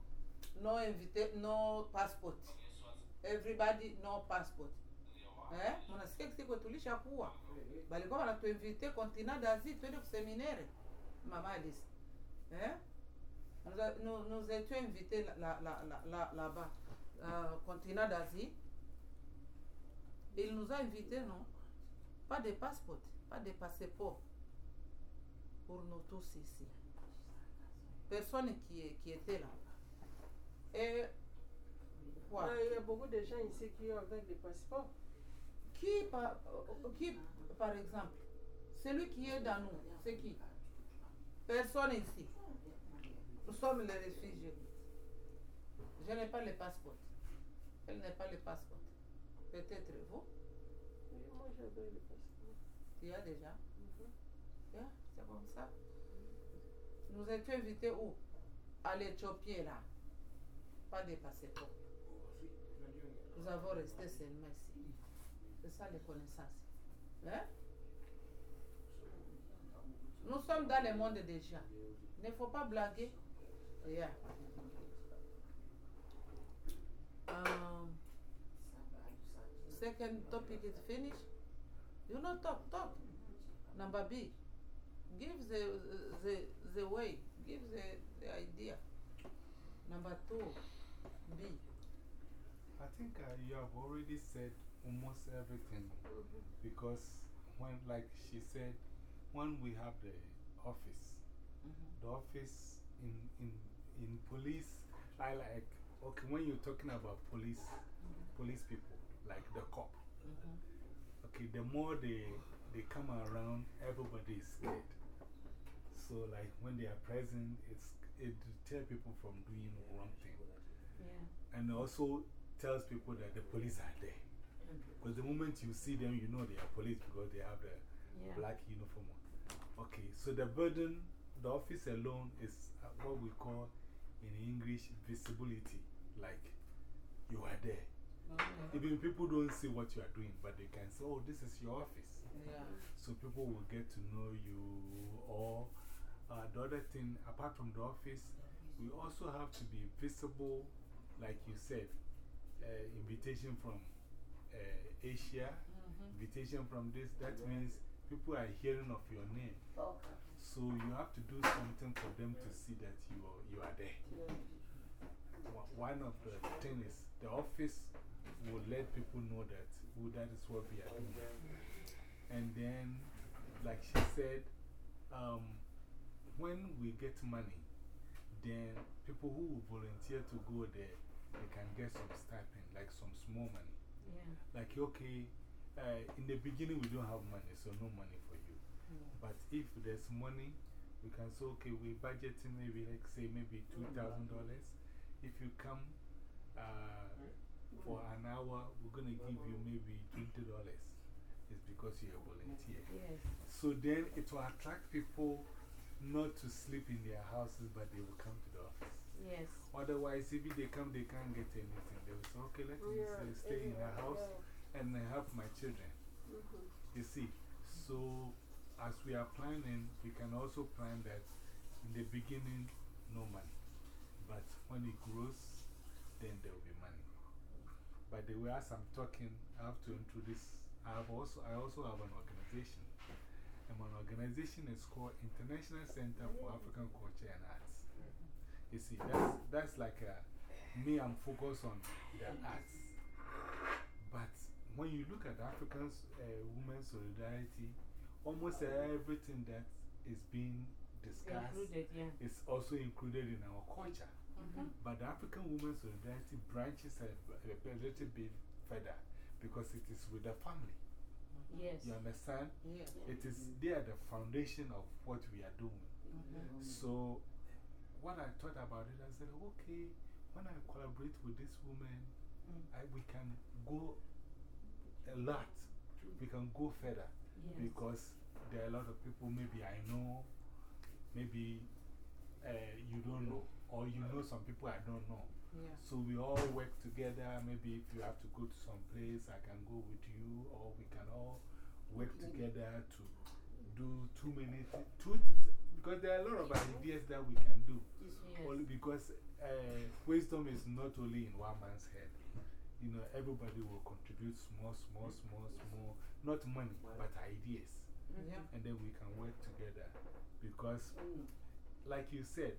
no invita- no passport. Everybody no passport. Eh? Mnasikia kisiko tulishakuwa balikuwa wanatuinvite continent d'asie twende kuseminaire mama Alice. Eh? Nous, nous, étions invités là- là- là- là- là- là-bas euh, continent d'Asie il nous a invités non? Pas de passeport pas de passeport pour nous tous ici personne qui, est- qui était là et quoi? Ah, Il y a beaucoup de gens ici qui ont avec des passeports. Qui par, euh, qui, par exemple, celui qui est dans nous, c'est qui? Personne ici. Nous sommes les réfugiés. Je n'ai pas le passeport. Elle n'a pas le passeport? Peut-être vous, Moi, j'avais le passeport. tu as déjà? Yeah, c'est comme ça. Nous étions invités où? À l'Éthiopie, là. Pas de passeport. Nous avons resté seulement ici. C'est ça les connaissances. Hein? Nous sommes dans le monde déjà. Il ne faut pas blaguer. Yeah. Um, second topic is finished. You know, talk, talk. Number B. Give the the the way. Give the, the idea. Number two. B. I think uh, you have already said almost everything because when, like she said, when we have the office, the office in, in, in police, I like, okay, when you're talking about police, police people, like the cop, okay, the more they, they come around, everybody is scared. So, like, when they are present, it's, it tell people from doing wrong thing Yeah. and also tells people that the police are there. Because the moment you see them, you know they are police because they have the Yeah. black uniform. on. Okay, so the burden, the office alone is uh, what we call in English visibility. Like you are there. Okay. Even people don't see what you are doing, but they can say, oh, this is your office. Yeah. So people will get to know you. Or uh, the other thing, apart from the office, we also have to be visible, like you said, uh, invitation from uh, Asia, -hmm. invitation from this. That means people are hearing of your name. So you have to do something for them to see that you are, you are there. One of the things is the office will let people know that oh, that is what we are doing. And then, like she said, um, when we get money, then people who volunteer to go there, they can get some stipend, like some small money. Yeah. Like, okay, uh, in the beginning we don't have money, so no money for you. But if there's money, we can say, okay, we budgeting maybe, like, say, maybe $2,000. If you come uh, for an hour, we're going to give you maybe $20. It's because you're a volunteer. Yes. So then it will attract people not to sleep in their houses, but they will come to the office. Yes. Otherwise, if they come, they can't get anything. They will say, okay, let me Yeah, stay, stay in the yeah, house yeah. and help my children. Mhm. You see, so as we are planning, we can also plan that in the beginning, no money. But when it grows, then there will be money. By the way, as I'm talking, I have to introduce, I, have also, I also have an organization. And my organization is called International Center for African Culture and Arts. You see, that's, that's like a, me, I'm focused on the arts. But when you look at African uh, women's solidarity, almost everything that is being discussed yeah. is also included in our culture. But the African women's solidarity branches a, a, little bit further because it is with the family. Yes. You understand? Yeah. It is, they are the foundation of what we are doing. -hmm. So, when I thought about it, I said, okay, when I collaborate with this woman, Mm. I, we can go a lot. We can go further Yes. because there are a lot of people maybe I know, maybe uh, you don't know, or you know some people I don't know. Yeah. So we all work together. Maybe if you have to go to some place, I can go with you, or we can all work together to do too many things. Because there are a lot of ideas that we can do. Yes. Only because uh, wisdom is not only in one man's head. You know, everybody will contribute small, small, small, small, not money, but ideas. And then we can work together. Because, like you said,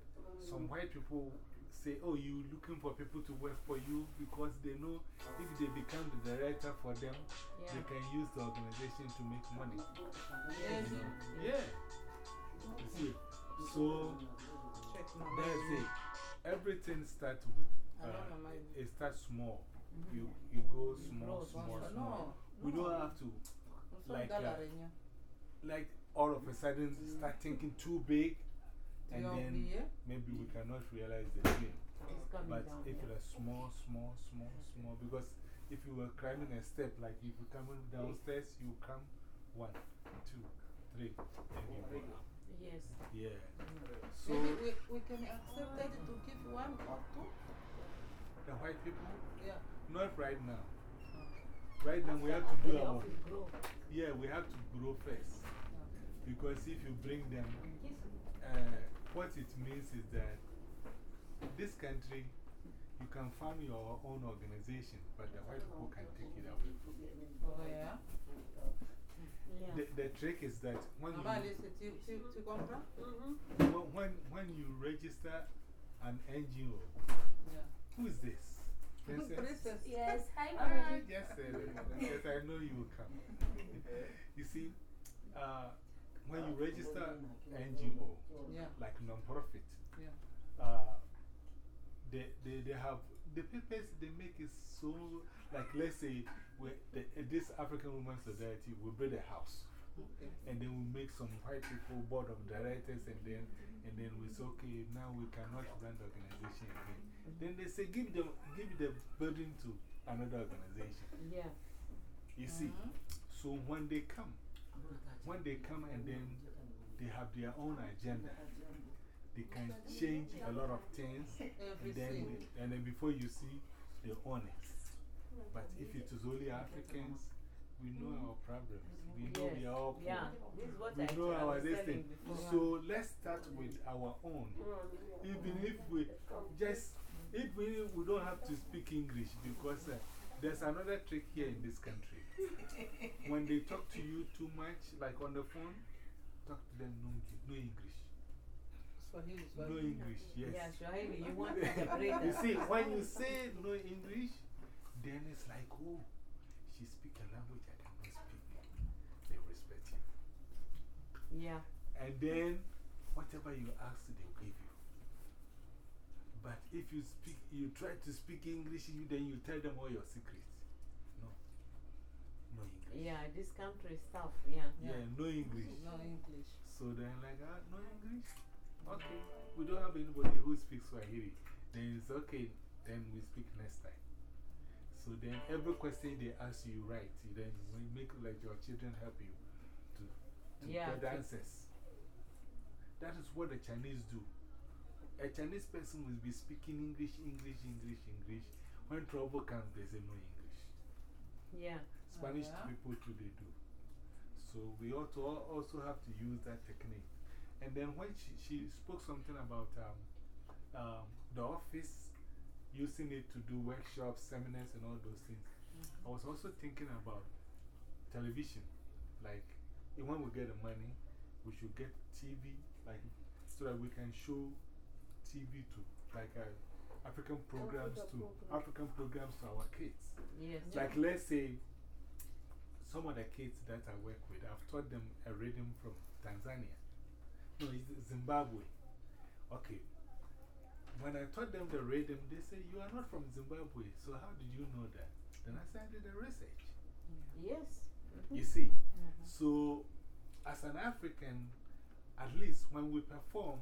some white people say, Oh, you looking for people to work for you because they know if they become the director for them, Yeah. they can use the organization to make money. Yes. You know? Yeah. You see? So, that's it. Everything starts with, uh, it starts small. You, you go small, small, small. We don't have to, like, uh, like, all of a sudden start thinking too big and then maybe we cannot realize the dream. But if yeah. it is small, small, small, small, because if you were climbing a step, like if you're coming downstairs, you come one, two, three, and you go up. Yes. Yeah. So, Maybe we, we can accept that to give one or two. the white people, Yeah. not right now. Right now, we have to do our, yeah, we have to grow first. Because if you bring them, uh, what it means is that this country, you can form your own organization, but the white people can take it away from you. Oh, yeah. Yeah. The, the trick is that when you, Maman, Alice, tu, tu, tu when, when, when you register an NGO, Yeah. who is this? Princess? Princess. Yes, hi, Ah, Mama. yes, yes, I know you will come. <laughs> you see, uh, when you register NGO, Yeah. like non-profit, Yeah. uh, they, they, they have, the papers they make is so, like let's say, the, this African Women's Society will build a house. Okay. And then we make some white people board of directors, and then, and then we say, okay, now we cannot run the organization again. Then they say, give, them, give the building to another organization. Yeah. You see? -hmm. So when they come, when they come and then they have their own agenda, they can change a lot of things. And then, Everything. and then before you see, they own it. But if it is only Africans, we know our problems. We know we are all poor. Yeah, this is what We I, know our thing. So let's start with our own. Even if we just, even if we don't have to speak English, because uh, there's another trick here in this country. <laughs> when they talk to you too much, like on the phone, talk to them no, no English. Swahili, No English, yes. Yeah, Swahili, you want <laughs> to separate You see, when you say no English, then it's like, oh, she speaks a language I cannot speak. They respect you. Yeah. And then, whatever you ask, they'll give you. But if you speak, you try to speak English, you, then you tell them all your secrets. No. No English. Yeah, this country is tough. Yeah. Yeah, no English. No English. So then, like, ah, no English? Okay. We don't have anybody who speaks Swahili. Then it's okay. Then we speak next time. So then, every question they ask you, right? Then we make like your children help you to, to Yeah, get answers. That is what the Chinese do. A Chinese person will be speaking English, English, English, English. When trouble comes, they say no English. Yeah. Spanish yeah. people too, they do. So we ought to also have to use that technique. And then when she, she spoke something about um, um, the office, using it to do workshops, seminars, and all those things, I was also thinking about television. Like, when we get the money, we should get TV, like, so that we can show TV to, like, uh, African programs to, program. African programs to our kids. Yes. Like, let's say some of the kids that I work with, I've taught them a rhythm from Tanzania. No, it's Zimbabwe. Okay. When I taught them the rhythm, they say, You are not from Zimbabwe, so how did you know that? Then I said, I did the research. Yes. You see? So, as an African, at least when we perform,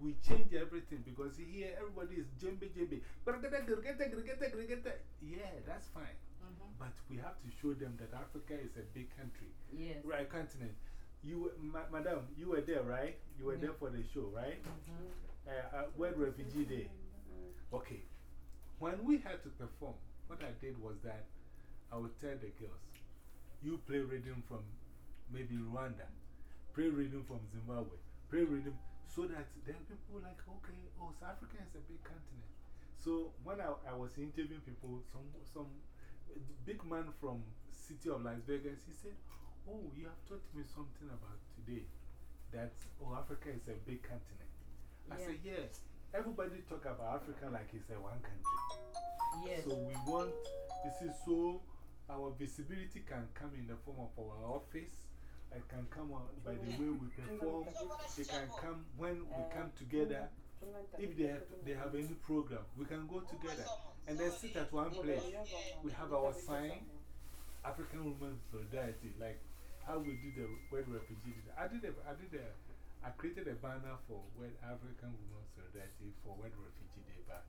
we change everything because here everybody is djembe djembe. Yeah, that's fine. -hmm. But we have to show them that Africa is a big country, Yes. right? Continent. You, ma Madam, you were there, right? You were there for the show, right? -hmm. Uh, uh, World Refugee Day. Okay. When we had to perform, what I did was that I would tell the girls, you play rhythm from maybe Rwanda, play rhythm from Zimbabwe, play rhythm, so that then people were like, okay, oh, South Africa is a big continent. So when I, I was interviewing people, some, some big man from city of Las Vegas, he said, oh, you have taught me something about today, that, oh, Africa is a big continent. I Yeah. said, yes. Everybody talk about Africa like it's a one country. Yes. So we want, you see, so our visibility can come in the form of our office. It can come out by the way we perform. They can come when we come together. If they have, they have any program, we can go together and then sit at one place. We have our sign, African Women Solidarity, like how we do the World Refugee Day. I did a, I did a, I created a banner for World African Women Solidarity for World Refugee Day, but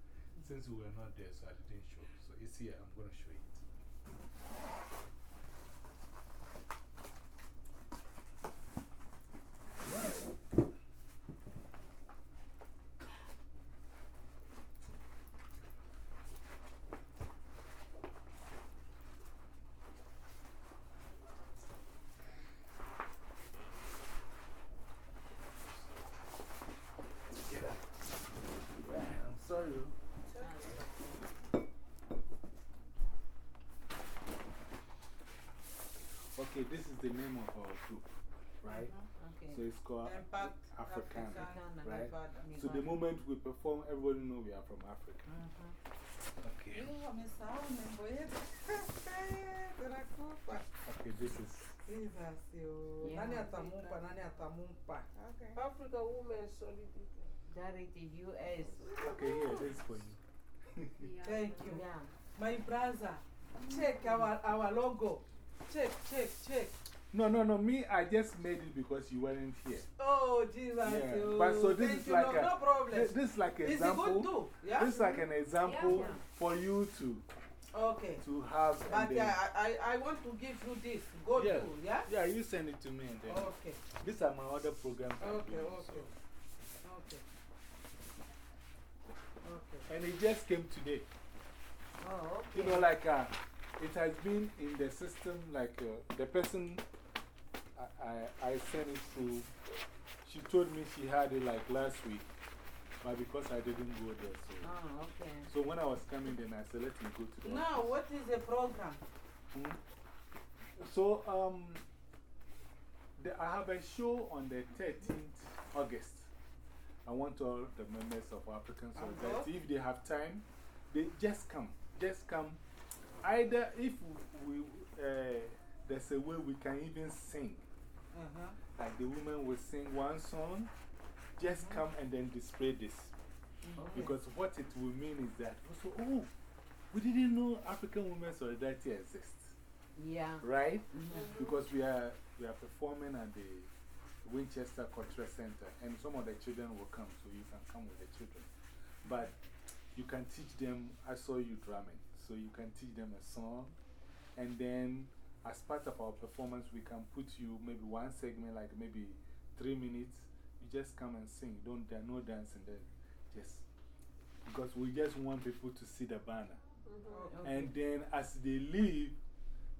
since we were not there, so I didn't show. So it's here, I'm going to show it. Get up. I'm sorry. Okay, this is the name of our group, right? Uh-huh. Okay. So it's called Impact Africana, Africana, right? So the moment we perform, everybody know we are from Africa. Uh-huh. Okay. Eu wamesahau nembo yetu. Tunakufa. Okay, this is. Jesus, yo. Yeah. Nani atamumpa, nani atamumpa. Africa Women Solidarity. Charity US. Okay, here, this is for you. Thank you. Yeah. My brother, check our, our logo. Check, check, check. No, no, no, me, I just made it because you weren't here. Oh, Jesus. Yeah, yo. but so this is like no, a- no problem. This, this is like a example. good too. Yeah? This is like an example Yeah. for you to Okay. to have. But I, I, I want to give you this. Go Yeah. to, yeah? yeah, you send it to me and then. Okay. These are my other programs. Okay, doing, okay. so. Okay. Okay. And it just came today. Oh, okay. You know, like uh, it has been in the system, like uh, the person I, I, I sent it to, she told me she had it like last week, but because I didn't go there. So, Oh, okay. so when I was coming, then I said, let me go to the Now, what is the program? Hmm? So, um, the, I have a show on the 13th August. I want all the members of African Solidarity, if they have time, they just come. Just come. Either if we, uh, there's a way we can even sing, Uh -huh. like the woman will sing one song, just come and then display this. Because what it will mean is that, also, oh, we didn't know African Women's Solidarity exists Yeah. right? -hmm. Because we are, we are performing at the Winchester Cultural Center, and some of the children will come, so you can come with the children. But you can teach them, I saw you drumming, so you can teach them a song, and then as part of our performance, we can put you maybe one segment, like maybe three minutes. You just come and sing, don't there, no dancing there, just because we just want people to see the banner. Okay. And then as they leave,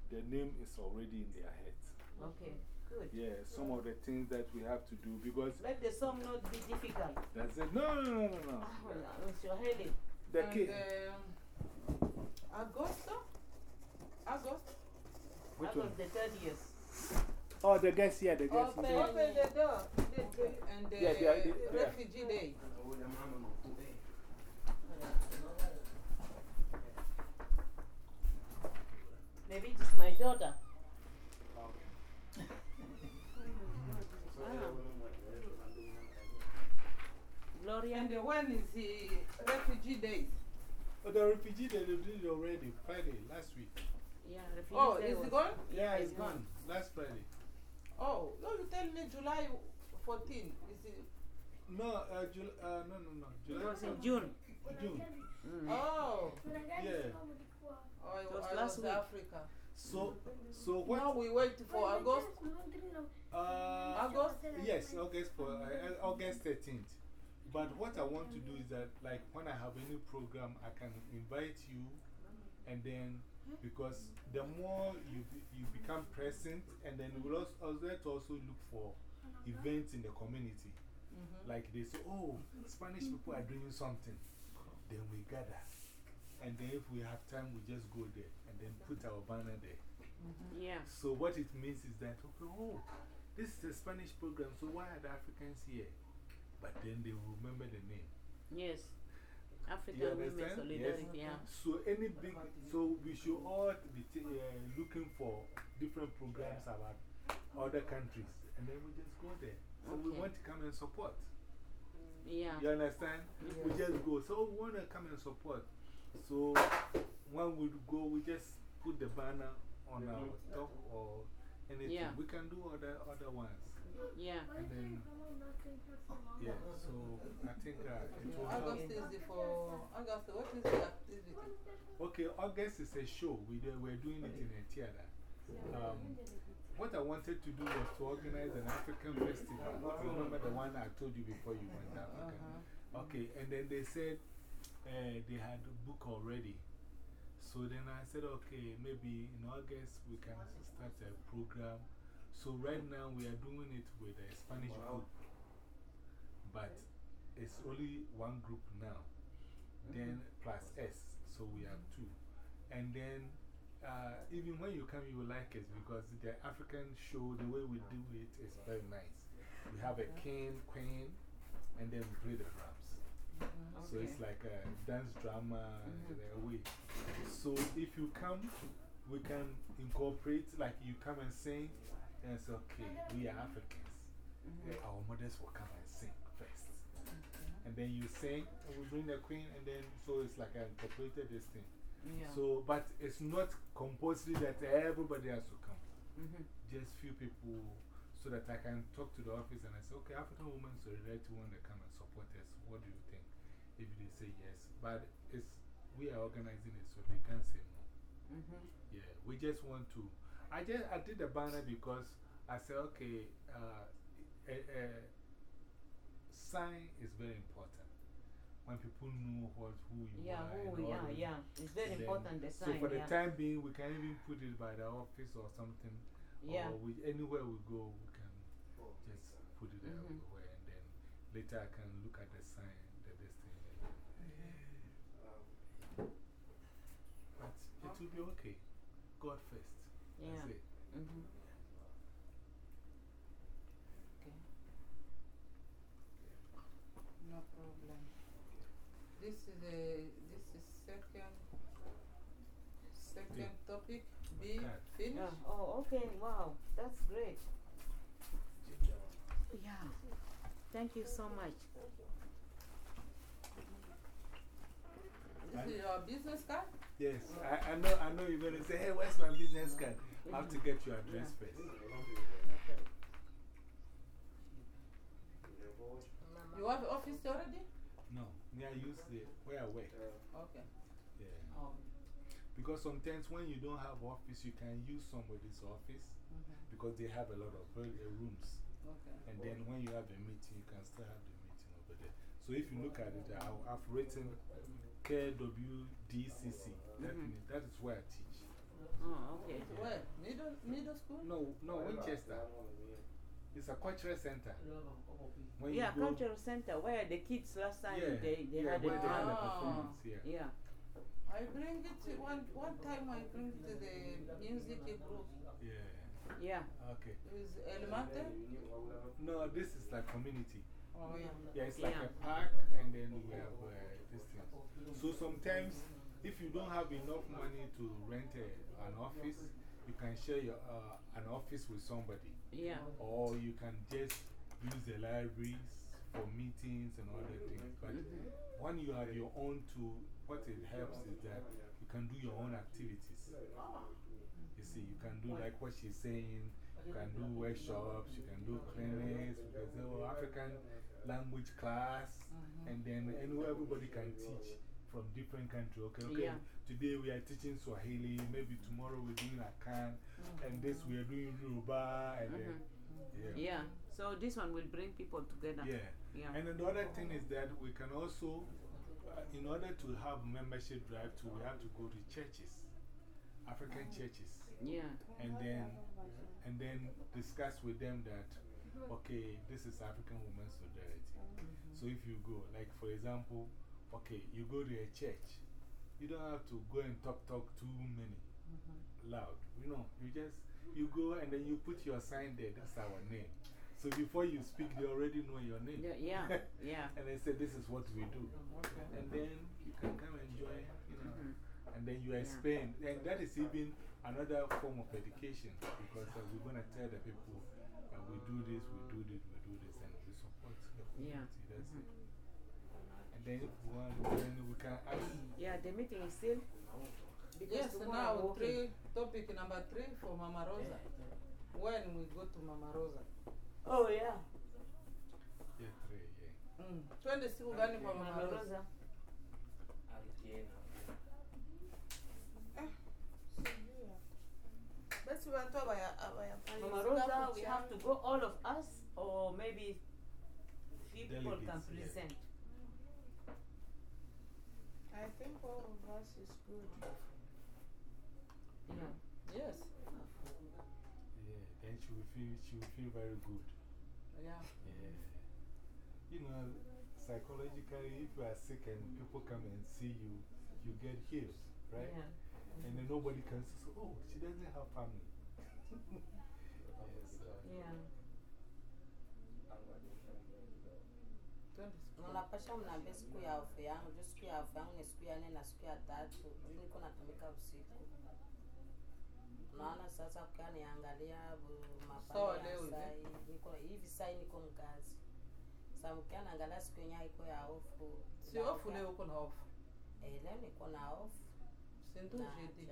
the name is already in their heads. Okay. Good. Yeah, some of the things that we have to do because Let the song not be difficult. that's it. No, no, no, no, no. It's your headache. The and, kid. um, Agosto? August? Which That one? was the third years. Oh, the guys here, the guys Open, open the door. The, the, and the Yeah, they are- they- they are. refugee day. Maybe it is my daughter. <laughs> Gloria. And the one is the refugee day. Oh, the refugee, they did it already, Friday, last week. Yeah, refugee Oh, day is it gone? Yeah, it's it's gone. Last Friday. Oh, no, you tell me July 14. Is it? No, uh, Jul uh, no, no, no. It July. was in June. June. Oh, Yeah. oh I, It was I last was week. Africa. So, so what? Now we wait for August. Uh, August? Yes, August, for, uh, August 13th. But what I want to do is that, like, when I have any program, I can invite you, and then, because the more you, be- you become present, and then we'll also, I would like to also look for events in the community. -hmm. Like they say, oh, Spanish people are doing something. Then we gather. And then if we have time, we just go there and then put our banner there. Yeah. So what it means is that, okay, oh, this is a Spanish program, so why are the Africans here? But then they remember the name. Yes. You African Women understand? Solidarity. Yes. Yeah. So any big, so we should all be uh, looking for different programs about other countries. And then we just go there. So we want to come and support. Yeah. You understand? We just go. So we want to come and support. So when we go, we just put the banner on our top or anything. Yeah. We can do other, other ones. Yeah. And then, yeah, so I think uh, it will help. August is for August. What is the activity? Okay, August is a show. We do, we're doing it in a theater. Um, what I wanted to do was to organize an African festival. Remember the one I told you before you went to Africa? -huh. Okay, and then they said uh, they had a book already. So then I said, okay, maybe in August we can start a program. So right now we are doing it with a Spanish group. But it's only one group now. Mm-hmm. Then plus S, so we have two. And then uh, even when you come, you will like it because the African show, the way we do it is very nice. We have a king, queen, and then we play the drums. Mm-hmm. So it's like a dance drama mm-hmm. in a way. So if you come, we can incorporate, like you come and sing, and it's okay, we are Africans. Yeah, our mothers will come and sing first. And then you sing, and we bring the queen, and then so it's like I incorporated this thing. Yeah. So, but it's not compulsory that everybody has to come. -hmm. Just few people, so that I can talk to the office and I say, okay, African Women Solidarity want to come and support us. What do you think? If they say yes. But it's, we are organizing it, so they can't say no. Mhm. Yeah, we just want to. I just I did the banner because I said, okay, uh, a, a sign is very important. When people know what, who you Yeah, are. and who, all yeah, yeah. It's very important, the sign. So sign. for the time being, we can even put it by the office or something. Yeah. Or we, anywhere we go, we can just put it Mhm. everywhere. And then later I can look at the sign, the this thing. But it will be okay. God first. Yeah. That's it. Mhm. Okay. No problem. This is a, this is second, second topic, B, Okay. finish. Yeah. Oh, okay. Wow. That's great. Yeah. Thank you so much. This is your business card? Yes, I, I, know, I know you're going to say, hey, where's my business card? I have to get your address first. Okay. You have the office already? No, me, I use the where I work. Okay. Yeah. Oh. Because sometimes when you don't have office, you can use somebody's office Mhm. because they have a lot of rooms. Okay. And then when you have a meeting, you can still have the meeting over there. So if you look at it, I, I've written KWDCC. That, means, that is where I teach. Oh, okay. Where? Middle, middle school? No, no, Winchester. It's a cultural center. When Yeah, cultural center where the kids last time Yeah, they, they yeah, had a they had a Ah. performance. Yeah. Yeah. I bring it to one, one time I bring it to the music group. Yeah. Yeah. Okay. Is elementary? No, this is like community. Oh, yeah. Yeah, it's like Yeah. a park and then we have uh, this thing. So sometimes, if you don't have enough money to rent a, an office, you can share your, uh, an office with somebody. Yeah. Or you can just use the libraries for meetings and other things. But Mm-hmm. when you have your own tool, what it helps is that you can do your own activities. You see, you can do like what she's saying, you can do workshops, you can do clinics, you can do African language class, and then anywhere everybody can teach from different countries. Okay, okay. Yeah. Today we are teaching Swahili, maybe tomorrow we're doing Akan, and this mm. we are doing Yoruba, and then, mm-hmm. yeah. Yeah. So this one will bring people together. Yeah. Yeah. And then the other thing is that we can also, uh, in order to have membership drive to, we have to go to churches, African mm. churches, Yeah. and then, and then discuss with them that, okay, this is African Women's Solidarity. Mm-hmm. So if you go, like for example, okay, you go to a church, you don't have to go and talk, talk too many loud. You know, you just, you go and then you put your sign there, that's our name. So before you speak, they already know your name. Yeah. Yeah. <laughs> yeah. and they say, This is what we do. Okay. And then you can come and join, you know. Mhm. And then you explain. And that is even another form of education because uh, we're going to tell the people uh, we do this, we do this, we do this, and we support the Yeah. community. That's -hmm. it. And then if we want, then we can ask. Yeah, the meeting is still. Because Yes, now three, topic number three for Mama Rosa. When we go to Mama Rosa. Oh, yeah. Yeah, three, yeah. Mm. Twende siku gani kwa Mama Mama Rosa? Rosa. Basi watu abaya abayafanya. Mama Rosa, we have to go, all of us, or maybe few people can present. yeah. Present. I think all of us is good. Yeah. Yes. Yeah, then she will feel, she will feel very good. Yeah. Yeah. You know, psychologically, if you are sick and people come and see you, you get healed, right? Yeah. And then nobody can say, oh, she doesn't have family. <laughs> yes. Uh, Yeah. Mnapasha mnaambia siku ya ofu yangu, juu siku ya ofu yangu ni siku ya nne na siku ya tatu, juu niko natumika usiku. Unaona sasa kukaa niangalia mapande niko hivi sai niko mkazi. Sasa mkia naangalia siku yenye iko ya ofu. Si ofu leo uko na ofu. Eh, leo niko na ofu Sindu na jeudi.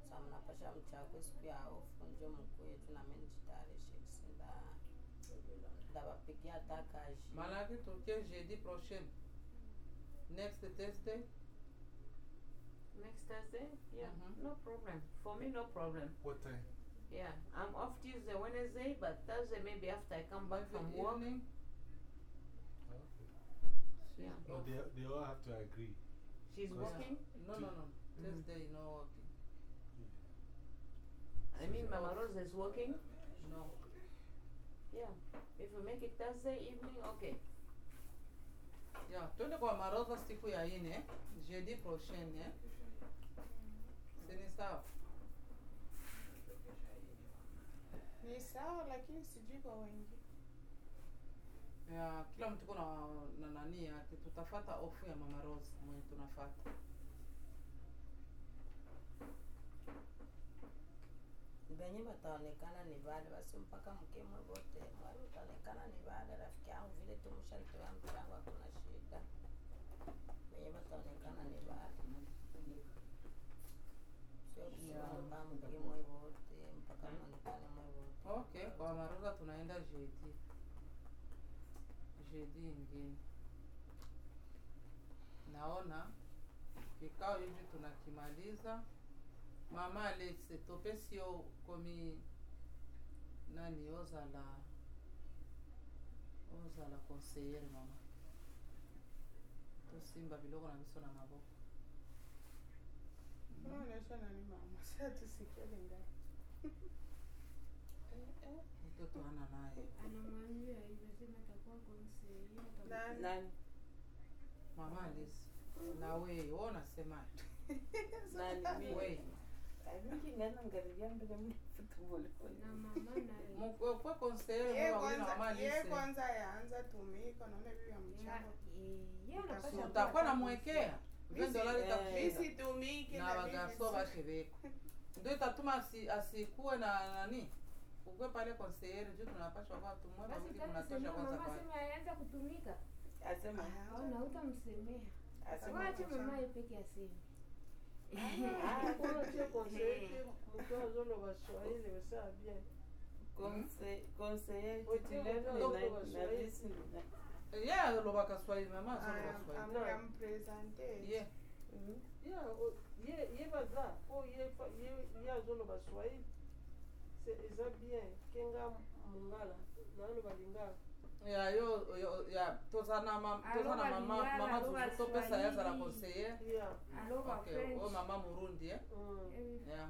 Sasa mnapasha mchakwe siku ya ofu njo mkuu yetu na mimi nijitayarishe sinda ndabapigia takaji. Malaki tukie jeudi prochain. Next Thursday. Next Thursday? Yeah, Mhm. no problem. For me, no problem. What time? Yeah, I'm off Tuesday, Wednesday, but Thursday maybe after I come back from work. Evening, Okay. Yeah. No, they, they all have to agree. She's Because- working. No, no, no. Thursday, no working. I mean, Mama Rose is working. No. Yeah. If we make it Thursday evening, okay. Yeah, twende kwa maroza siku ya ine, jeudi prochaine, eh? Sini sawa? Ni sawa lakini sijui kwa wengi. Ya, kila mtu kuna na nani yake, tutafata ofu ya Mama Rose mwenye tunafata. venye vataonekana ni bada, basi mpaka mke mwote mwawe utaonekana ni bada. Rafiki yangu vile tu mchango, hakuna shida, venye vataonekana ni bada, sio kusimama mke mwote mpaka mwonekane mwote. Okay, kwa Maruga tunaenda jeudi, jeudi ingine naona kikao hivi tunakimaliza. mama alexe topesi yo komi nani? Ozala ozala conseillere mama. Tosimba biloko na biso na maboko. Mtoto <laughs> eh, eh, ana naye mama alisi nawe o oh, nasema. <laughs> ye kwanza yaanza tumika, naona hivi ya mchango utakuwa namwekea ndio itatuma asikuwe na nani ukwe pale konseyeri juu tunapashwa kwa tumwe basi tunatosha kwanza kwa sema yaanza kutumika asema hautamsemea acha mama yeye aseme ye alobaka swahili mama azolobaka swahili ye baza po ye azoloba swahili eza bien kenga mongala naloba lingala ya yo yo- ya tozana ma- tozana Aloba mama Lingala, mama aloba zuzu topesa ye azala Swahili. conseillere Yeah. Aloba okay oyo French. mama murundi eh Mm. Eh, ya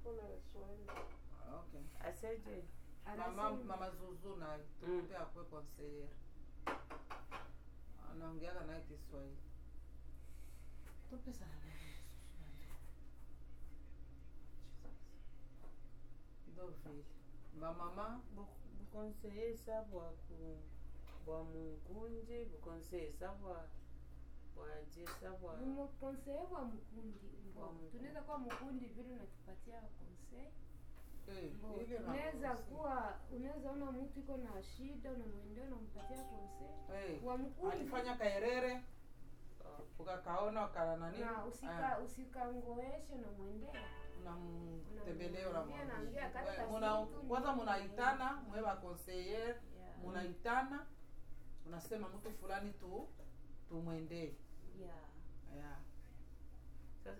Mpona ba Swahili. okay aseje mama anasema- mama zuzu naye tupe akwe conseillere anaongeaka naye kiswahili tupesa ndo vile bamama bukonseiller sa bwa ku bwa mungunji bukonseiller sa bwa bwaje sa bwa mukonseye bwa mukundi. tunaweza kuwa mkundi vile unatupatia konsei. Eh, unaweza kuwa unaweza ona mtu iko na shida unamwendea unampatia konsei. Eh, wa mkundi alifanya kaerere ukakaona kana usika usikangoeshe unamwendea unamtembelea eh, kwanza, munaitana mwe conseiller, munaitana unasema mtu fulani tu tumwendee.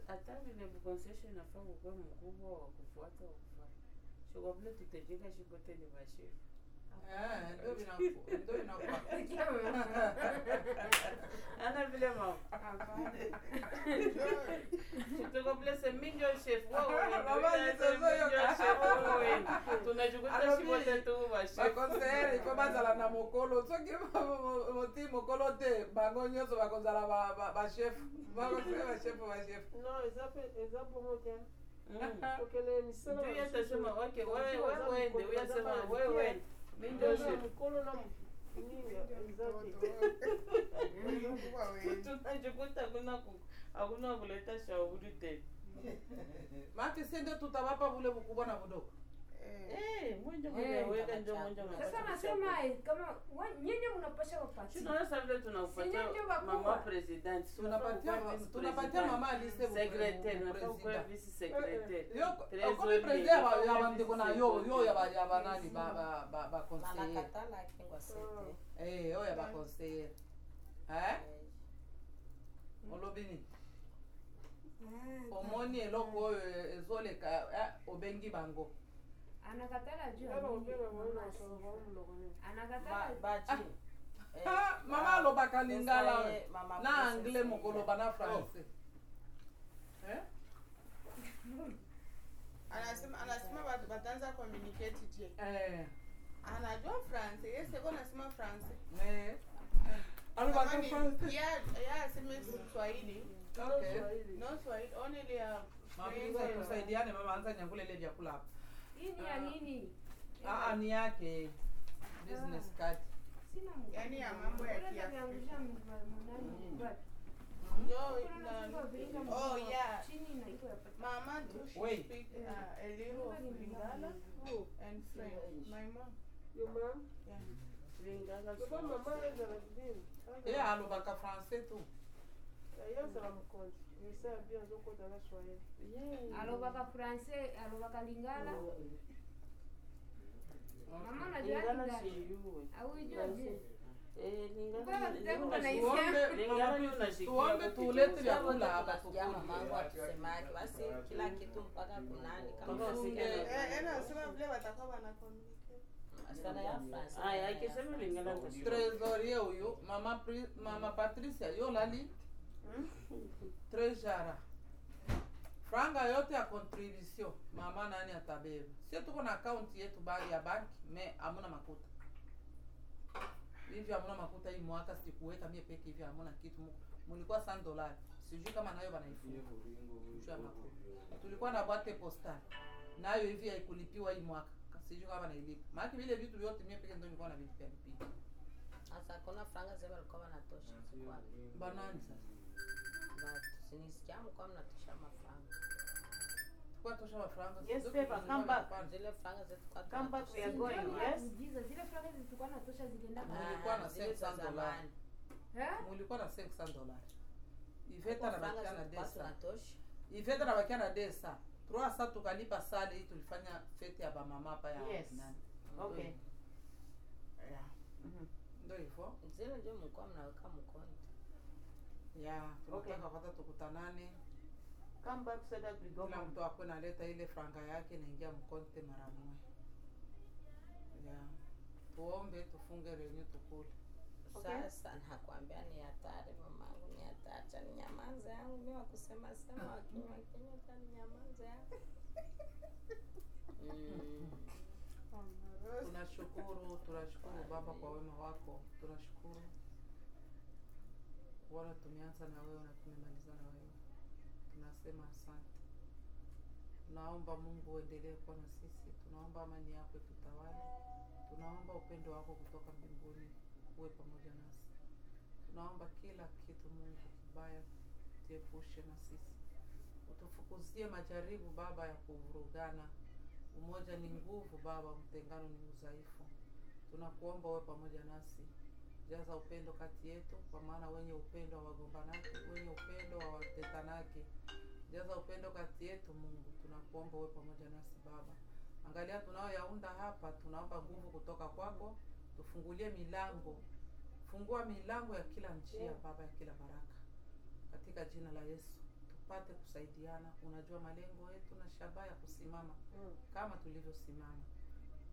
Hata vile mkonseshe nafaa kukuwa mkubwa wa kufuata wa kufanya shiko vile tutajika ni vashefu anavilema tukoblese mingi oshefu tunajukuta shibote tubashebakonseyere ipo bazala na mokolo soki moti mokolo te bango nyonso bakozala bashefu bakosee bashefu bashefu non eza bongo te ukele misala uyasema oke wewe wende uyasema wewe wende mikolo na nzambe kuti akuna kuleta shaudu te makisende tutabapa vule bukubona budoko Sasa nasema kama eh, nyinyi mnapasha wapatie. mama president, tunapatia mama alise secretary, tunapatia vice secretary. Eh, eh. Yo kwa president ya bandiko na yo yo ya ba ya banani ba ba ba ba conseiller. Mama katala kingwa sete. Eh, yo ya ba conseiller. Eh? Olobini. Omoni eloko oyo ezoleka obengi bango. Anakatala juu ya Kama nini? upele mwana Mamasi. wa mloko nini? anakatala baji Ah, mama alobaka lingala Esaye, mama na Princess anglais Esaye. mokoloba na français Eh? <laughs> anasema anasema bat- bataanza communicate je Eh, anajua france yeseko anasema france eh. alobaka Kama ni- français ya- ya aseme swahili Okay. no swahili only ya Maafisa tusaidiane mama anza nyangule ile vyakula hapa hii ni ya nini? Ah, ah, ni yake. Business card. Sina mkono. Yani ya mambo ya Unaweza Kiafrika. niangusha m- nani, wapi? Yo, Kuna na- chumba vilinga oh yeah. chini na ya mama do Wait. speak uh, a little of lingala Who? and french. My mom. Your mom? yeah. Lingala Your mom, mama is a lesbian. ye alobaka français tu alobaka francais alobaka lingala. Oh. Mama najua lingala auijua eh, tuombe tulete vyakula hapa mamangu atusemaje basi kila kitu mpaka kunani kama tresorie huyu mama, mama patricia yolali trejara franga yote ya contribution. Mama nani atabeba? Sio tuko na akaunti yetu bali ya banki me amuna makuta. Hivi amuna makuta hii mwaka sikuweka mie peke hivi amuna kitu. Mu- mulikuwa 100 dolari sijui kama nayo makuta tulikuwa na boite postal nayo hivi haikulipiwa hii mwaka. Sijui kama nailipa. Maana vile vitu vyote mie peke ndio nilikuwa na vitu vya kupiga. Sasa kuna franga zile walikuwa wanatosha. Banani sasa sinisikia ah, mulikuwa na 500 dolari iveta na desa. na desa. Trois sa tukalipa sale hii tulifanya fete ya bamama pa ya ndo hivo zile ndio mlikuwa mnaweka mko Okay. kwanza tukutanane Come back so that we go kila mtu akwe naleta ile franga yake naingia mkonte mara moja Yeah. tuombe tufunge renyu tukule Okay. Sasa nakwambia ni hatari mamangu, ni hatari. Acha ninyamaze yangu mimi wakusema sema wakinywa kinywa cha ninyamaze yangu. Mm. <laughs> tunashukuru tunashukuru baba kwa wema wako tunashukuru kuona tumeanza na wewe na tumemaliza na wewe. Tunasema asante. Tunaomba mungu uendelee kuwa na sisi. Tunaomba amani yako itutawale, tunaomba upendo wako kutoka mbinguni uwe pamoja nasi. Tunaomba kila kitu mungu kibaya tuepushe na sisi. Utufukuzie majaribu baba ya kuvurugana. Umoja ni nguvu baba mtengano ni udhaifu. Tunakuomba uwe pamoja nasi jaza upendo kati yetu kwa maana wenye upendo hawagombanake wenye upendo hawatetanake jaza upendo kati yetu mungu tunakuomba uwe pamoja nasi baba. Angalia tunayoyaunda hapa tunaomba nguvu kutoka kwako tufungulie milango. Fungua milango ya kila njia baba ya kila baraka. Katika jina la yesu tupate kusaidiana. Unajua malengo yetu na shabaha ya kusimama Mm. kama tulivyosimama.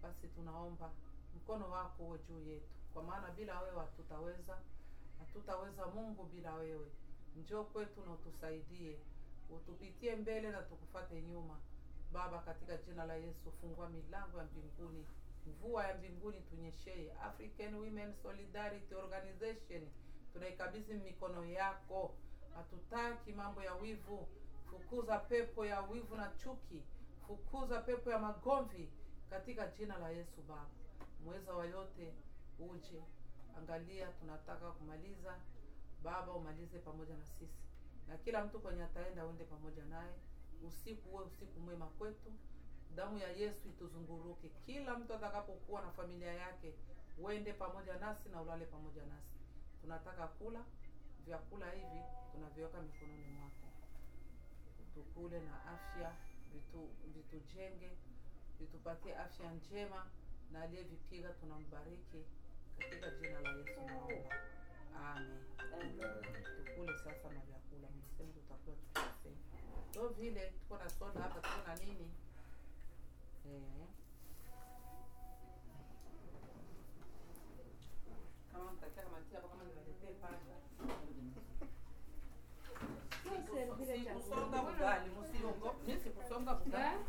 Basi tunaomba mkono wako uwe juu yetu kwa maana bila wewe hatutaweza hatutaweza mungu bila wewe. Njoo kwetu na utusaidie utupitie mbele na tukufate nyuma. Baba katika jina la yesu fungua milango ya mbinguni. Mvua ya mbinguni tunyeshee african women solidarity organization tunaikabidhi mikono yako. Hatutaki mambo ya wivu. Fukuza pepo ya wivu na chuki. Fukuza pepo ya magomvi. Katika jina la yesu baba. Mweza wa yote uje angalia tunataka kumaliza. Baba umalize pamoja na sisi. Na kila mtu kwenye ataenda uende pamoja naye. Usiku uwe usiku mwema kwetu. Damu ya yesu ituzunguruke. Kila mtu atakapokuwa na familia yake uende pamoja nasi na ulale pamoja nasi. Tunataka kula vyakula hivi tunaviweka mikononi mwako. Tukule na afya vitu vitujenge vitupatie afya njema na aliyevipiga tunambariki katika jina la yesu naomba. Amen. Tukule sasa na vyakula mseme tutakula tukisema Ndio vile tuko na soda hapa tuko na nini? Eh. kama mtakia kamatia hapo kama niletee pasta sikusonga bugali musiongo mi sikusonga. Wanacheka mama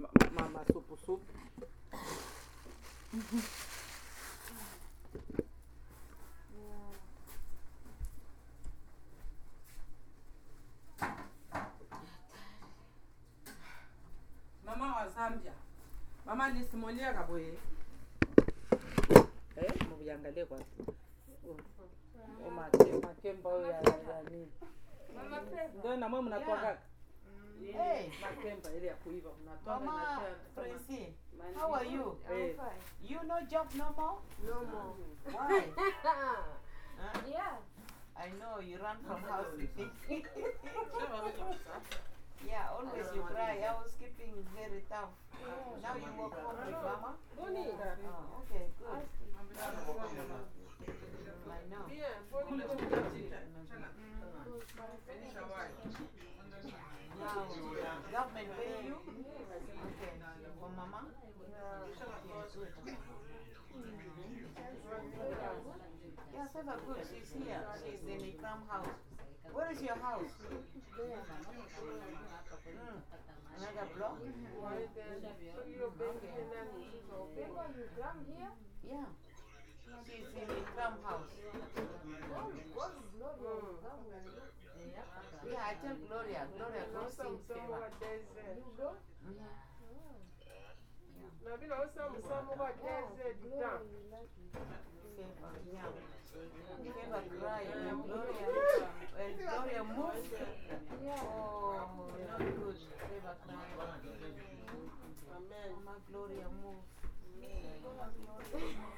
ma, ma, masupu supu mama wa zambia mama nisimulia kaboye eh, muviangalie kwanza Oh, make- makemba oyo ya ya nini ndo namwe mnatwagaka Hey. makemba ile ya kuiva mnatwaga Mama inakuwa kama- Francine, how are you? Eh. You no job no more? No more. Why? Huh? Yeah. I know you run from house sleeping. yeah, always you cry. I was keeping very tough. Now you walk home with mama? Oh, okay, good. I know. Now, government? Yeah, Favor, good. She's here. She's in the Ikram house. Where is your house? Another block? Yeah. She's in Ikram house. Yeah, I tell Gloria. Gloria in favor. Gloria, when Gloria moves, oh, amen Gloria move. My friend. karibu mama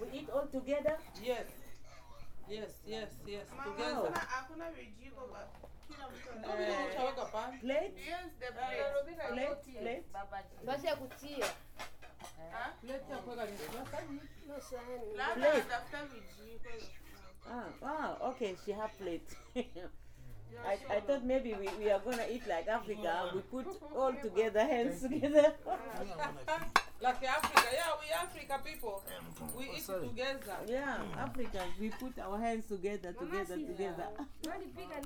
We eat all together. yes yes yes yes Mama, together hakuna vijiko ba kila mtu Eh, utaweka pale Plate, Yes, the plate. plate, plate. basi ya kutia plate ya kuweka ni no sahani Labda anatafuta vijiko. Ah, ah, okay, she have plate. I, I thought maybe we, we are gonna eat like Africa. We put all together, hands together. like africa. Yeah we africa people. We eat together. Yeah, Africa. we put our hands together, together, together. Nalipika